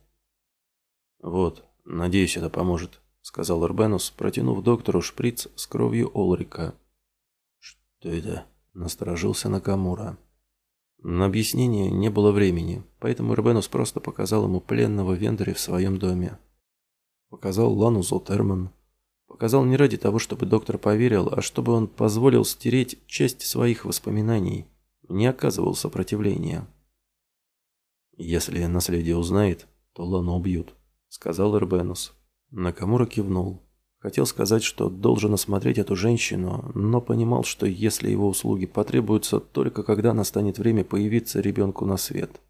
«Вот, надеюсь, это поможет», – сказал Эрбенус, протянув доктору шприц с кровью Олрика. «Что это?» – насторожился Накамура. На объяснение не было времени, поэтому Рбенус просто показал ему пленного Вендори в своем доме. Показал Лану Золтерман. Показал не ради того, чтобы доктор поверил, а чтобы он позволил стереть часть своих воспоминаний. Не оказывал сопротивления. «Если наследие узнает, то Лану убьют», — сказал Эрбенус. Накамура кивнул. Хотел сказать, что должен осмотреть эту женщину, но понимал, что если его услуги потребуются только когда настанет время появиться ребенку на свет.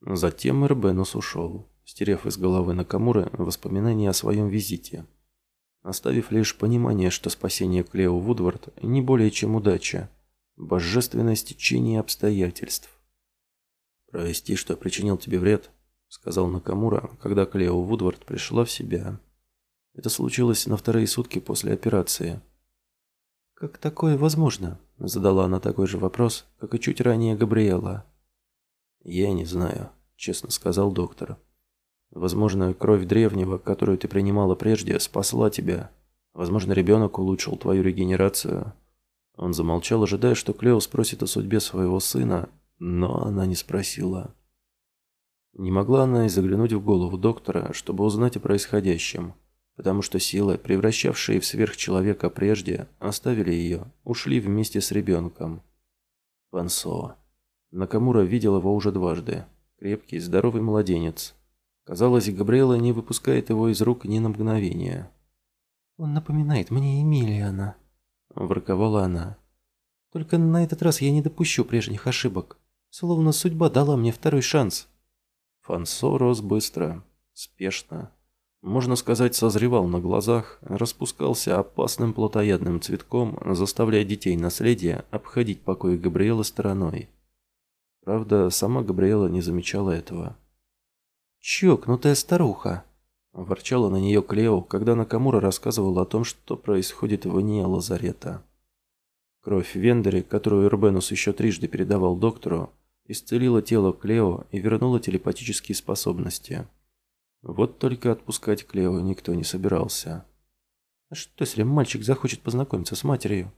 Затем Эрбенус ушел, стерев из головы Накамуры воспоминания о своем визите, оставив лишь понимание, что спасение Клео Вудвард не более чем удача, божественное стечение обстоятельств. «Прости, что причинил тебе вред», — сказал Накамура, когда Клео Вудвард пришла в себя. Это случилось на вторые сутки после операции. «Как такое возможно?» – задала она такой же вопрос, как и чуть ранее Габриэла. «Я не знаю», – честно сказал доктор. «Возможно, кровь древнего, которую ты принимала прежде, спасла тебя. Возможно, ребенок улучшил твою регенерацию». Он замолчал, ожидая, что Клео спросит о судьбе своего сына, но она не спросила. Не могла она и заглянуть в голову доктора, чтобы узнать о происходящем потому что силы, превращавшие в сверхчеловека прежде, оставили ее, ушли вместе с ребенком. Пансо. Накамура видел его уже дважды. Крепкий, здоровый младенец. Казалось, Габриэла не выпускает его из рук ни на мгновение. «Он напоминает мне Эмилиана», – ворковала она. «Только на этот раз я не допущу прежних ошибок. Словно судьба дала мне второй шанс». Фансо рос быстро, спешно, можно сказать, созревал на глазах, распускался опасным плотоядным цветком, заставляя детей наследия обходить покой Габриэла стороной. Правда, сама Габриэла не замечала этого. «Чокнутая старуха!» Ворчала на нее Клео, когда Накамура рассказывал о том, что происходит вне лазарета. Кровь Вендери, которую Эрбенус еще трижды передавал доктору, исцелила тело Клео и вернула телепатические способности. Вот только отпускать Клео никто не собирался. «А что, если мальчик захочет познакомиться с матерью?»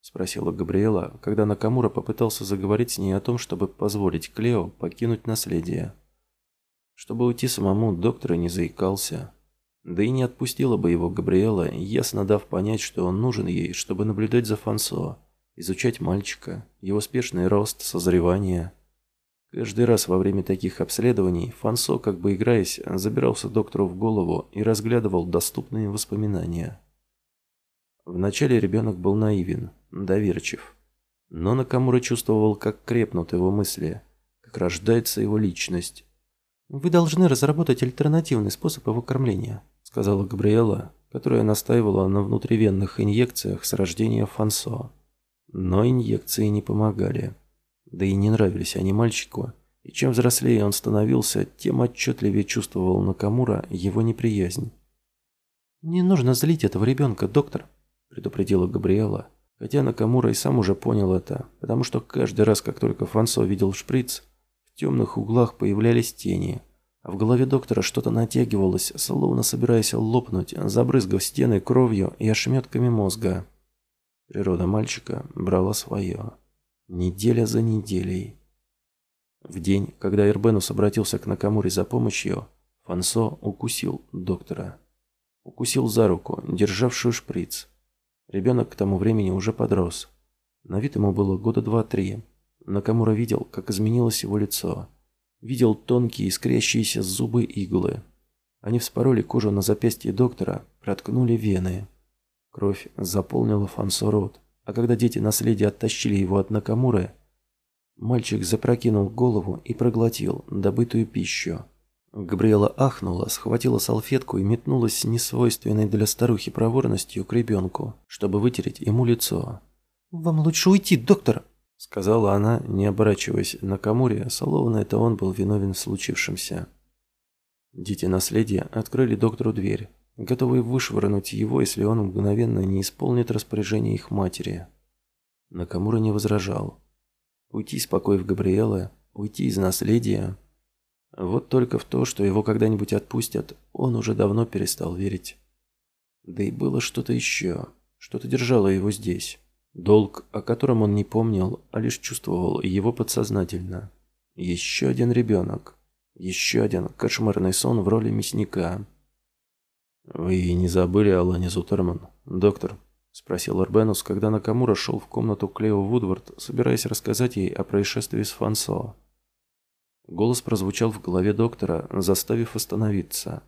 Спросила Габриэла, когда Накамура попытался заговорить с ней о том, чтобы позволить Клео покинуть наследие. Чтобы уйти самому, доктор не заикался. Да и не отпустила бы его Габриэла, ясно дав понять, что он нужен ей, чтобы наблюдать за Фансо, изучать мальчика, его спешный рост, созревание – Каждый раз во время таких обследований Фансо, как бы играясь, забирался доктору в голову и разглядывал доступные воспоминания. Вначале ребенок был наивен, доверчив. Но Накамура чувствовал, как крепнут его мысли, как рождается его личность. «Вы должны разработать альтернативный способ его кормления», сказала Габриэла, которая настаивала на внутривенных инъекциях с рождения Фансо. Но инъекции не помогали. Да и не нравились они мальчику, и чем взрослее он становился, тем отчетливее чувствовал Накамура его неприязнь. «Не нужно злить этого ребенка, доктор», – предупредила Габриэла, хотя Накамура и сам уже понял это, потому что каждый раз, как только Фансо видел шприц, в темных углах появлялись тени, а в голове доктора что-то натягивалось, словно собираясь лопнуть, забрызгав стены кровью и ошметками мозга. Природа мальчика брала свое. Неделя за неделей. В день, когда Ирбенус обратился к Накамуре за помощью, Фансо укусил доктора. Укусил за руку, державшую шприц. Ребенок к тому времени уже подрос. На вид ему было года два-три. Накамура видел, как изменилось его лицо. Видел тонкие искрящиеся зубы иглы. Они вспороли кожу на запястье доктора, проткнули вены. Кровь заполнила Фансо рот. А когда дети наследия оттащили его от Накамуры, мальчик запрокинул голову и проглотил добытую пищу. Габриэла ахнула, схватила салфетку и метнулась с несвойственной для старухи проворностью к ребенку, чтобы вытереть ему лицо. «Вам лучше уйти, доктор!» — сказала она, не оборачиваясь на Камуре, словно это он был виновен в случившемся. Дети наследия открыли доктору дверь готовые вышвырнуть его, если он мгновенно не исполнит распоряжение их матери. Накамура не возражал. Уйти из покоев Габриэла, уйти из наследия. Вот только в то, что его когда-нибудь отпустят, он уже давно перестал верить. Да и было что-то еще, что-то держало его здесь. Долг, о котором он не помнил, а лишь чувствовал его подсознательно. Еще один ребенок. Еще один кошмарный сон в роли мясника. «Вы не забыли о Лане Зутерман, доктор?» – спросил Арбенус, когда Накамура шел в комнату Клео Вудвард, собираясь рассказать ей о происшествии с Фансо. Голос прозвучал в голове доктора, заставив остановиться.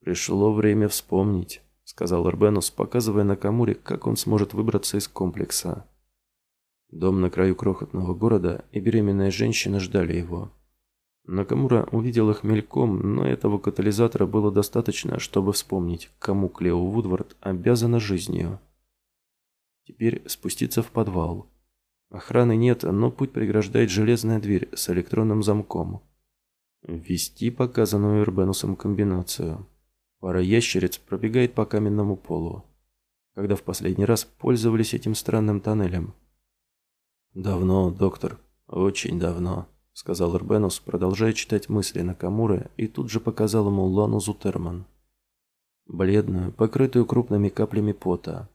«Пришло время вспомнить», – сказал Арбенус, показывая Накамуре, как он сможет выбраться из комплекса. Дом на краю крохотного города и беременная женщина ждали его. Накамура увидел их мельком, но этого катализатора было достаточно, чтобы вспомнить, кому Клео Вудвард обязана жизнью. Теперь спуститься в подвал. Охраны нет, но путь преграждает железная дверь с электронным замком. Ввести показанную Эрбенусом комбинацию. Пара ящериц пробегает по каменному полу. Когда в последний раз пользовались этим странным тоннелем? Давно, доктор, очень давно сказал Эрбенус, продолжая читать мысли Накамуры, и тут же показал ему Лану Зутерман. Бледную, покрытую крупными каплями пота.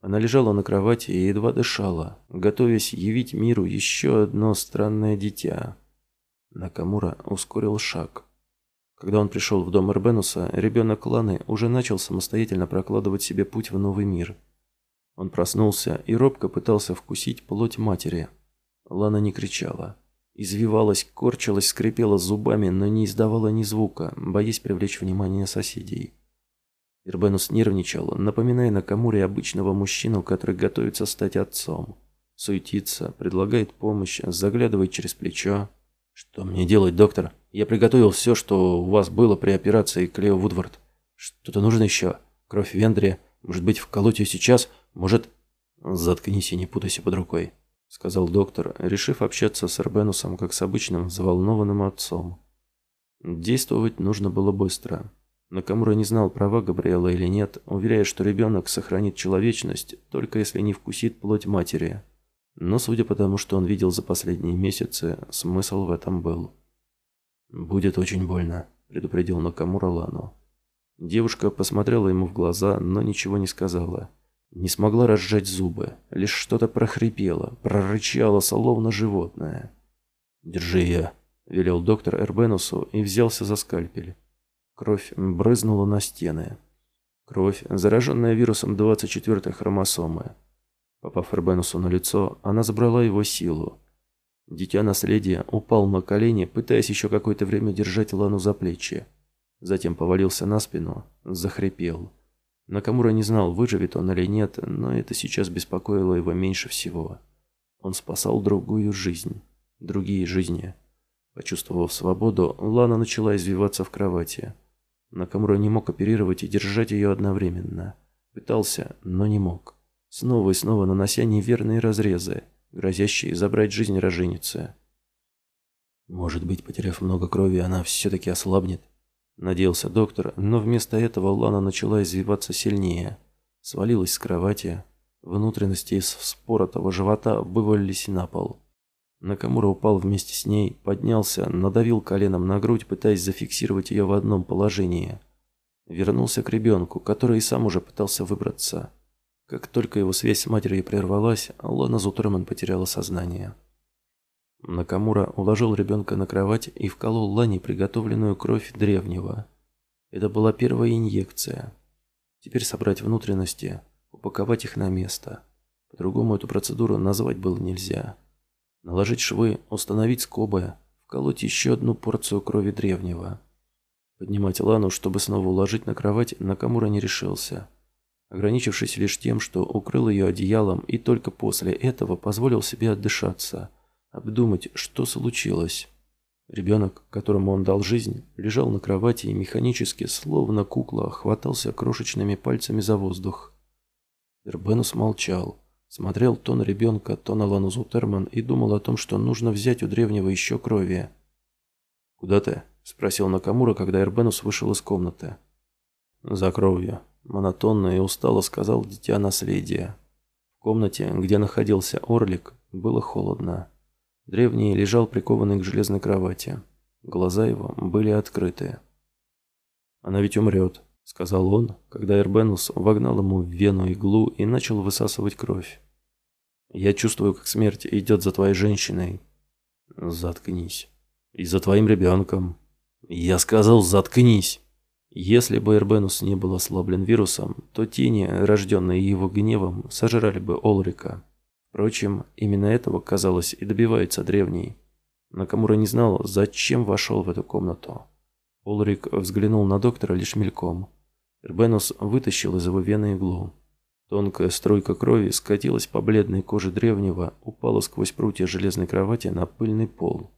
Она лежала на кровати и едва дышала, готовясь явить миру еще одно странное дитя. Накамура ускорил шаг. Когда он пришел в дом Эрбенуса, ребенок Ланы уже начал самостоятельно прокладывать себе путь в новый мир. Он проснулся и робко пытался вкусить плоть матери. Лана не кричала. Извивалась, корчилась, скрипела зубами, но не издавала ни звука, боясь привлечь внимание соседей. Ирбенус нервничал, напоминая на Камуре обычного мужчину, который готовится стать отцом. Суетится, предлагает помощь, заглядывает через плечо. «Что мне делать, доктор? Я приготовил все, что у вас было при операции Клео Вудвард. Что-то нужно еще? Кровь Вендрия? Может быть, вколоть ее сейчас? Может...» «Заткнись и не путайся под рукой», — сказал доктор, решив общаться с Эрбенусом как с обычным взволнованным отцом. Действовать нужно было быстро. Накамура не знал, права Габриэла или нет, уверяя, что ребенок сохранит человечность, только если не вкусит плоть матери. Но, судя по тому, что он видел за последние месяцы, смысл в этом был. «Будет очень больно», — предупредил Накамура Лану. Девушка посмотрела ему в глаза, но ничего не сказала. Не смогла разжать зубы, лишь что-то прохрипела, прорычала, словно животное. «Держи ее», — велел доктор Эрбенусу и взялся за скальпель. Кровь брызнула на стены. Кровь, зараженная вирусом 24-й хромосомы. Попав Эрбенусу на лицо, она забрала его силу. Дитя наследия упал на колени, пытаясь еще какое-то время держать Лану за плечи. Затем повалился на спину, захрипел. Накамура не знал, выживет он или нет, но это сейчас беспокоило его меньше всего. Он спасал другую жизнь, другие жизни. Почувствовав свободу, Лана начала извиваться в кровати. Накамура не мог оперировать и держать ее одновременно. Пытался, но не мог. Снова и снова нанося неверные разрезы, грозящие забрать жизнь роженицы. Может быть, потеряв много крови, она все-таки ослабнет? Надеялся доктор, но вместо этого Лана начала извиваться сильнее. Свалилась с кровати. Внутренности из вспоротого живота вывалились на пол. Накамура упал вместе с ней, поднялся, надавил коленом на грудь, пытаясь зафиксировать ее в одном положении. Вернулся к ребенку, который и сам уже пытался выбраться. Как только его связь с матерью прервалась, Лана Зутерман потеряла сознание. Накамура уложил ребенка на кровать и вколол Лане приготовленную кровь древнего. Это была первая инъекция. Теперь собрать внутренности, упаковать их на место. По-другому эту процедуру назвать было нельзя. Наложить швы, установить скобы, вколоть еще одну порцию крови древнего. Поднимать Лану, чтобы снова уложить на кровать, Накамура не решился. Ограничившись лишь тем, что укрыл ее одеялом и только после этого позволил себе отдышаться – обдумать, что случилось. Ребенок, которому он дал жизнь, лежал на кровати и механически, словно кукла, хватался крошечными пальцами за воздух. Эрбенус молчал, смотрел то на ребенка, то на Лану Зутерман и думал о том, что нужно взять у древнего еще крови. «Куда ты?» – спросил Накамура, когда Эрбенус вышел из комнаты. «За кровью», – монотонно и устало сказал дитя наследия. В комнате, где находился Орлик, было холодно. Древний лежал прикованный к железной кровати. Глаза его были открыты. «Она ведь умрет», — сказал он, когда Эрбенус вогнал ему в вену иглу и начал высасывать кровь. «Я чувствую, как смерть идет за твоей женщиной». «Заткнись. И за твоим ребенком». «Я сказал, заткнись». Если бы Эрбенус не был ослаблен вирусом, то тени, рожденные его гневом, сожрали бы Олрика. Впрочем, именно этого, казалось, и добивается древний. Накамура не знал, зачем вошел в эту комнату. Улрик взглянул на доктора лишь мельком. Эрбенус вытащил из его вены иглу. Тонкая струйка крови скатилась по бледной коже древнего, упала сквозь прутья железной кровати на пыльный пол.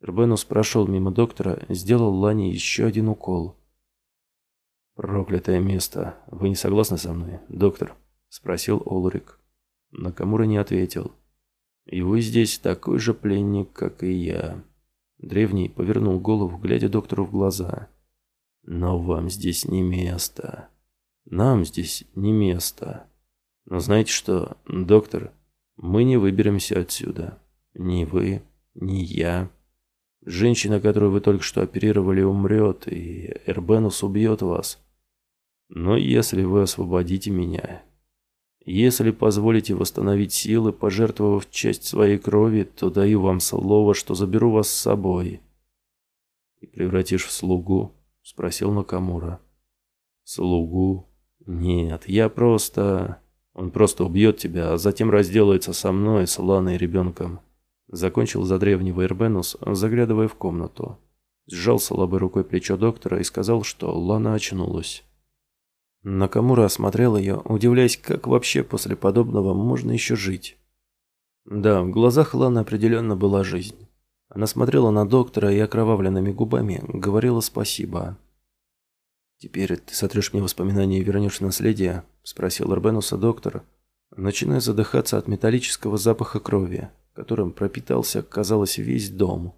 Эрбенус прошел мимо доктора, сделал Лане еще один укол. «Проклятое место. Вы не согласны со мной, доктор?» – спросил Олрик. Накамура не ответил. «И вы здесь такой же пленник, как и я». Древний повернул голову, глядя доктору в глаза. «Но вам здесь не место. Нам здесь не место. Но знаете что, доктор, мы не выберемся отсюда. Ни вы, ни я. Женщина, которую вы только что оперировали, умрет, и Эрбенус убьет вас. Но если вы освободите меня, если позволите восстановить силы, пожертвовав часть своей крови, то даю вам слово, что заберу вас с собой. И превратишь в слугу? Спросил Накамура. Слугу? Нет, я просто... Он просто убьет тебя, а затем разделается со мной, с Ланой и ребенком. Закончил за древнего Эрбенус, заглядывая в комнату. Сжал слабой рукой плечо доктора и сказал, что Лана очнулась. Накамура осмотрел ее, удивляясь, как вообще после подобного можно еще жить. Да, в глазах Ланы определенно была жизнь. Она смотрела на доктора и окровавленными губами говорила спасибо. «Теперь ты сотрешь мне воспоминания и вернешь наследие?» – спросил Арбенуса доктор, начиная задыхаться от металлического запаха крови, которым пропитался, казалось, весь дом.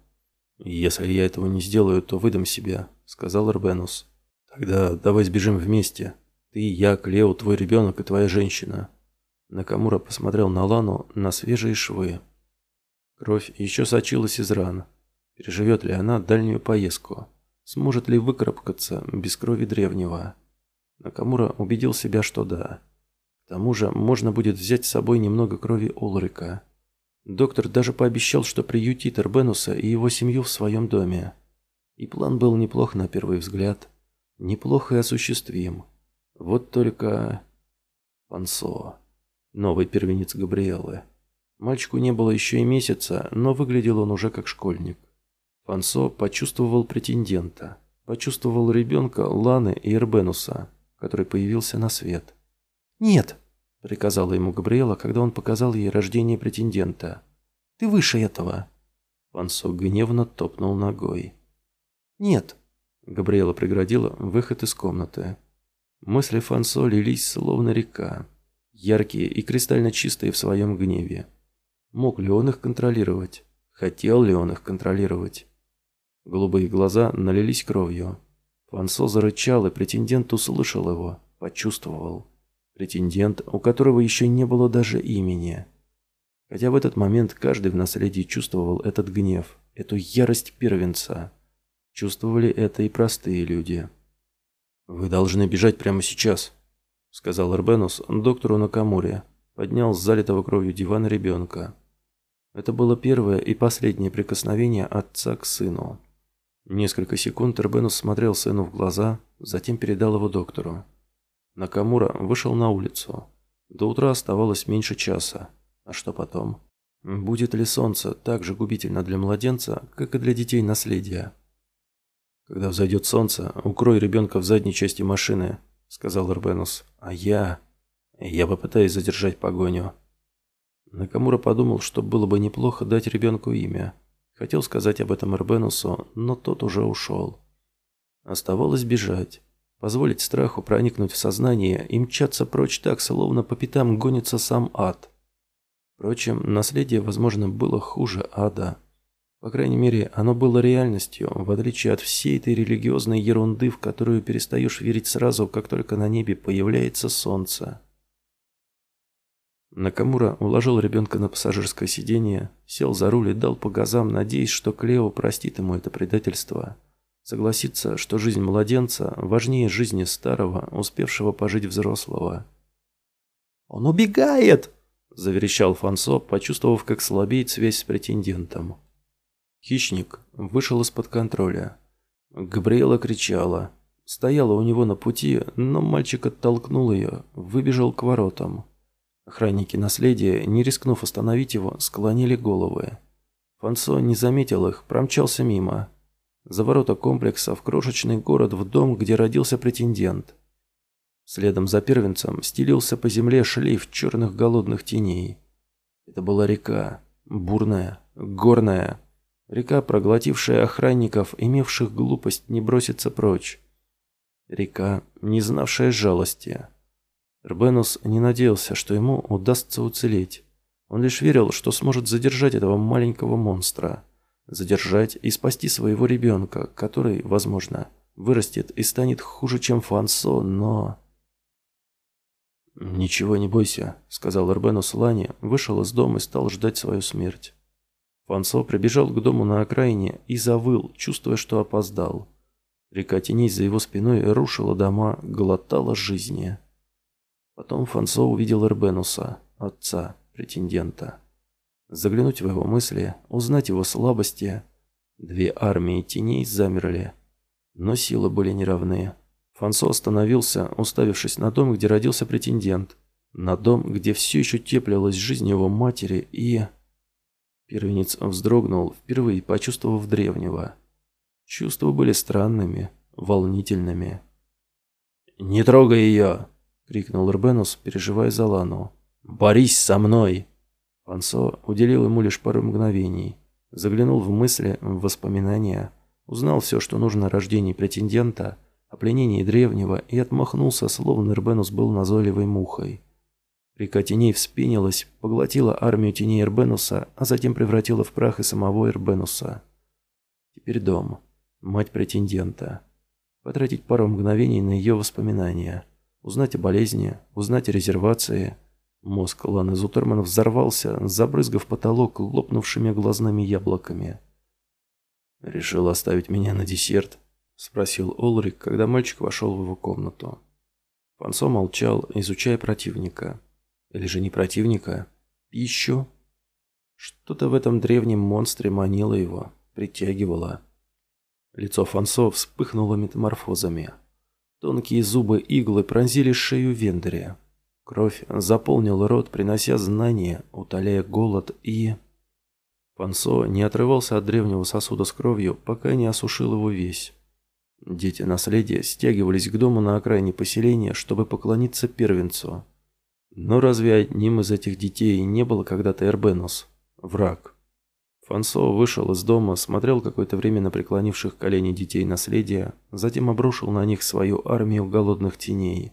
«Если я этого не сделаю, то выдам себя», — сказал Арбенус. «Тогда давай сбежим вместе. Ты, я, Клео, твой ребенок и твоя женщина». Накамура посмотрел на Лану на свежие швы. Кровь еще сочилась из ран. Переживет ли она дальнюю поездку? Сможет ли выкарабкаться без крови древнего? Накамура убедил себя, что да. К тому же можно будет взять с собой немного крови Улрика. Доктор даже пообещал, что приютит Эрбенуса и его семью в своем доме. И план был неплох на первый взгляд. Неплохо и осуществим. Вот только... Пансо. Новый первенец Габриэлы. Мальчику не было еще и месяца, но выглядел он уже как школьник. Фансо почувствовал претендента. Почувствовал ребенка Ланы и Эрбенуса, который появился на свет. «Нет!» – приказала ему Габриэла, когда он показал ей рождение претендента. «Ты выше этого!» Фансо гневно топнул ногой. «Нет!» – Габриэла преградила выход из комнаты. Мысли Фансо лились словно река, яркие и кристально чистые в своем гневе. Мог ли он их контролировать? Хотел ли он их контролировать? Голубые глаза налились кровью. Фансо зарычал, и претендент услышал его, почувствовал. Претендент, у которого еще не было даже имени. Хотя в этот момент каждый в наследии чувствовал этот гнев, эту ярость первенца. Чувствовали это и простые люди. «Вы должны бежать прямо сейчас», — сказал Эрбенус доктору Накамуре. Поднял с залитого кровью дивана ребенка. Это было первое и последнее прикосновение отца к сыну. Несколько секунд Эрбенус смотрел сыну в глаза, затем передал его доктору. Накамура вышел на улицу. До утра оставалось меньше часа. А что потом? Будет ли солнце так же губительно для младенца, как и для детей наследия? «Когда взойдет солнце, укрой ребенка в задней части машины», — сказал Эрбенус. «А я... я попытаюсь задержать погоню». Накамура подумал, что было бы неплохо дать ребенку имя. Хотел сказать об этом Эрбенусу, но тот уже ушел. Оставалось бежать. Позволить страху проникнуть в сознание и мчаться прочь так, словно по пятам гонится сам ад. Впрочем, наследие, возможно, было хуже ада. По крайней мере, оно было реальностью, в отличие от всей этой религиозной ерунды, в которую перестаешь верить сразу, как только на небе появляется солнце. Накамура уложил ребенка на пассажирское сиденье, сел за руль и дал по газам, надеясь, что Клео простит ему это предательство. Согласится, что жизнь младенца важнее жизни старого, успевшего пожить взрослого. «Он убегает!» – заверещал Фансо, почувствовав, как слабеет связь с претендентом. Хищник вышел из-под контроля. Габриэла кричала. Стояла у него на пути, но мальчик оттолкнул ее, выбежал к воротам. Охранники наследия, не рискнув остановить его, склонили головы. Фансо не заметил их, промчался мимо. За ворота комплекса в крошечный город в дом, где родился претендент. Следом за первенцем стелился по земле шлейф черных голодных теней. Это была река, бурная, горная. Река, проглотившая охранников, имевших глупость не броситься прочь. Река, не знавшая жалости. Рбенус не надеялся, что ему удастся уцелеть. Он лишь верил, что сможет задержать этого маленького монстра. Задержать и спасти своего ребенка, который, возможно, вырастет и станет хуже, чем Фансо, но... «Ничего не бойся», — сказал Рбенус Лане, вышел из дома и стал ждать свою смерть. Фансо прибежал к дому на окраине и завыл, чувствуя, что опоздал. Река теней за его спиной рушила дома, глотала жизни. Потом Фансо увидел Эрбенуса, отца, претендента. Заглянуть в его мысли, узнать его слабости. Две армии теней замерли, но силы были неравны. Фансо остановился, уставившись на дом, где родился претендент, на дом, где все еще теплилась жизнь его матери и... Первенец вздрогнул, впервые почувствовав древнего. Чувства были странными, волнительными. «Не трогай ее!» — крикнул Рбенус, переживая за Лану. «Борись со мной!» Фансо уделил ему лишь пару мгновений. Заглянул в мысли, в воспоминания, узнал все, что нужно о рождении претендента, о пленении древнего и отмахнулся, словно Рбенус был назойливой мухой. Река теней вспенилась, поглотила армию теней Эрбенуса, а затем превратила в прах и самого Эрбенуса. Теперь дом, мать претендента. Потратить пару мгновений на ее воспоминания. Узнать о болезни, узнать о резервации. Мозг Ланы Зутерман взорвался, забрызгав потолок лопнувшими глазными яблоками. «Решил оставить меня на десерт?» – спросил Олрик, когда мальчик вошел в его комнату. Фансо молчал, изучая противника. Или же не противника, пищу. Что-то в этом древнем монстре манило его, притягивало. Лицо Фансо вспыхнуло метаморфозами. Тонкие зубы иглы пронзили шею Вендере. Кровь заполнила рот, принося знания, утоляя голод и... Фансо не отрывался от древнего сосуда с кровью, пока не осушил его весь. Дети наследия стягивались к дому на окраине поселения, чтобы поклониться первенцу. Но разве одним из этих детей не было когда-то Эрбенус? Враг. Фансо вышел из дома, смотрел какое-то время на преклонивших колени детей наследия, затем обрушил на них свою армию голодных теней.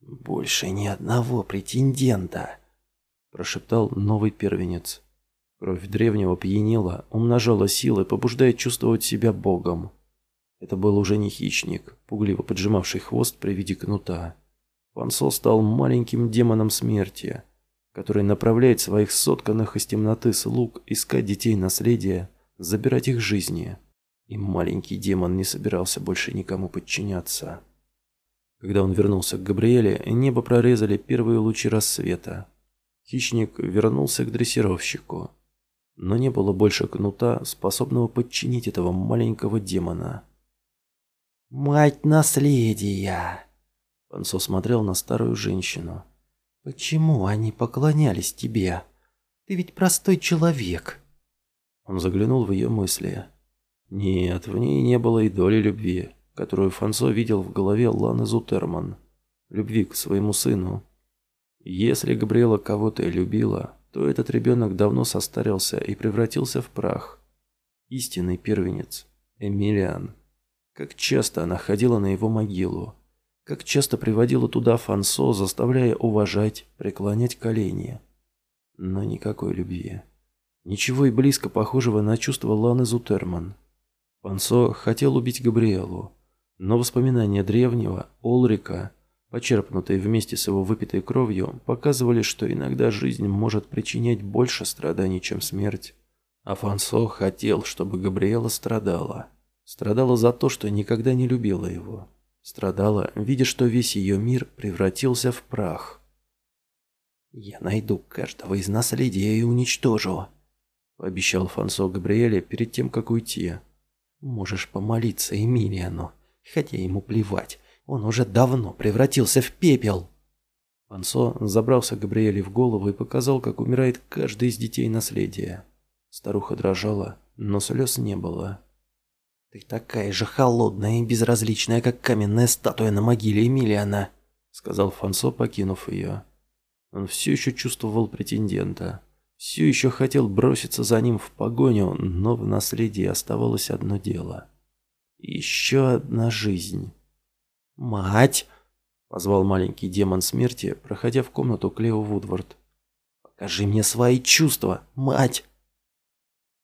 «Больше ни одного претендента!» – прошептал новый первенец. Кровь древнего пьянила, умножала силы, побуждая чувствовать себя богом. Это был уже не хищник, пугливо поджимавший хвост при виде кнута. Фансо стал маленьким демоном смерти, который направляет своих сотканных из темноты слуг искать детей наследия, забирать их жизни. И маленький демон не собирался больше никому подчиняться. Когда он вернулся к Габриэле, небо прорезали первые лучи рассвета. Хищник вернулся к дрессировщику. Но не было больше кнута, способного подчинить этого маленького демона. «Мать наследия!» Пансо смотрел на старую женщину. «Почему они поклонялись тебе? Ты ведь простой человек». Он заглянул в ее мысли. Нет, в ней не было и доли любви, которую Фансо видел в голове Ланы Зутерман. Любви к своему сыну. Если Габриэла кого-то и любила, то этот ребенок давно состарился и превратился в прах. Истинный первенец. Эмилиан. Как часто она ходила на его могилу. Как часто приводила туда Фансо, заставляя уважать, преклонять колени. Но никакой любви. Ничего и близко похожего на чувство Ланы Зутерман. Фансо хотел убить Габриэлу, но воспоминания древнего, Олрика, почерпнутые вместе с его выпитой кровью, показывали, что иногда жизнь может причинять больше страданий, чем смерть. А Фансо хотел, чтобы Габриэла страдала. Страдала за то, что никогда не любила его. Страдала, видя, что весь ее мир превратился в прах. «Я найду каждого из наследия и уничтожу», — пообещал Фансо Габриэле перед тем, как уйти. «Можешь помолиться Эмилиану, хотя ему плевать, он уже давно превратился в пепел». Фансо забрался Габриэле в голову и показал, как умирает каждый из детей наследия. Старуха дрожала, но слез не было. «Ты такая же холодная и безразличная, как каменная статуя на могиле Эмилиана», — сказал Фансо, покинув ее. Он все еще чувствовал претендента. Все еще хотел броситься за ним в погоню, но в наследии оставалось одно дело. Еще одна жизнь. «Мать!» — позвал маленький демон смерти, проходя в комнату Клео Вудвард. «Покажи мне свои чувства, мать!»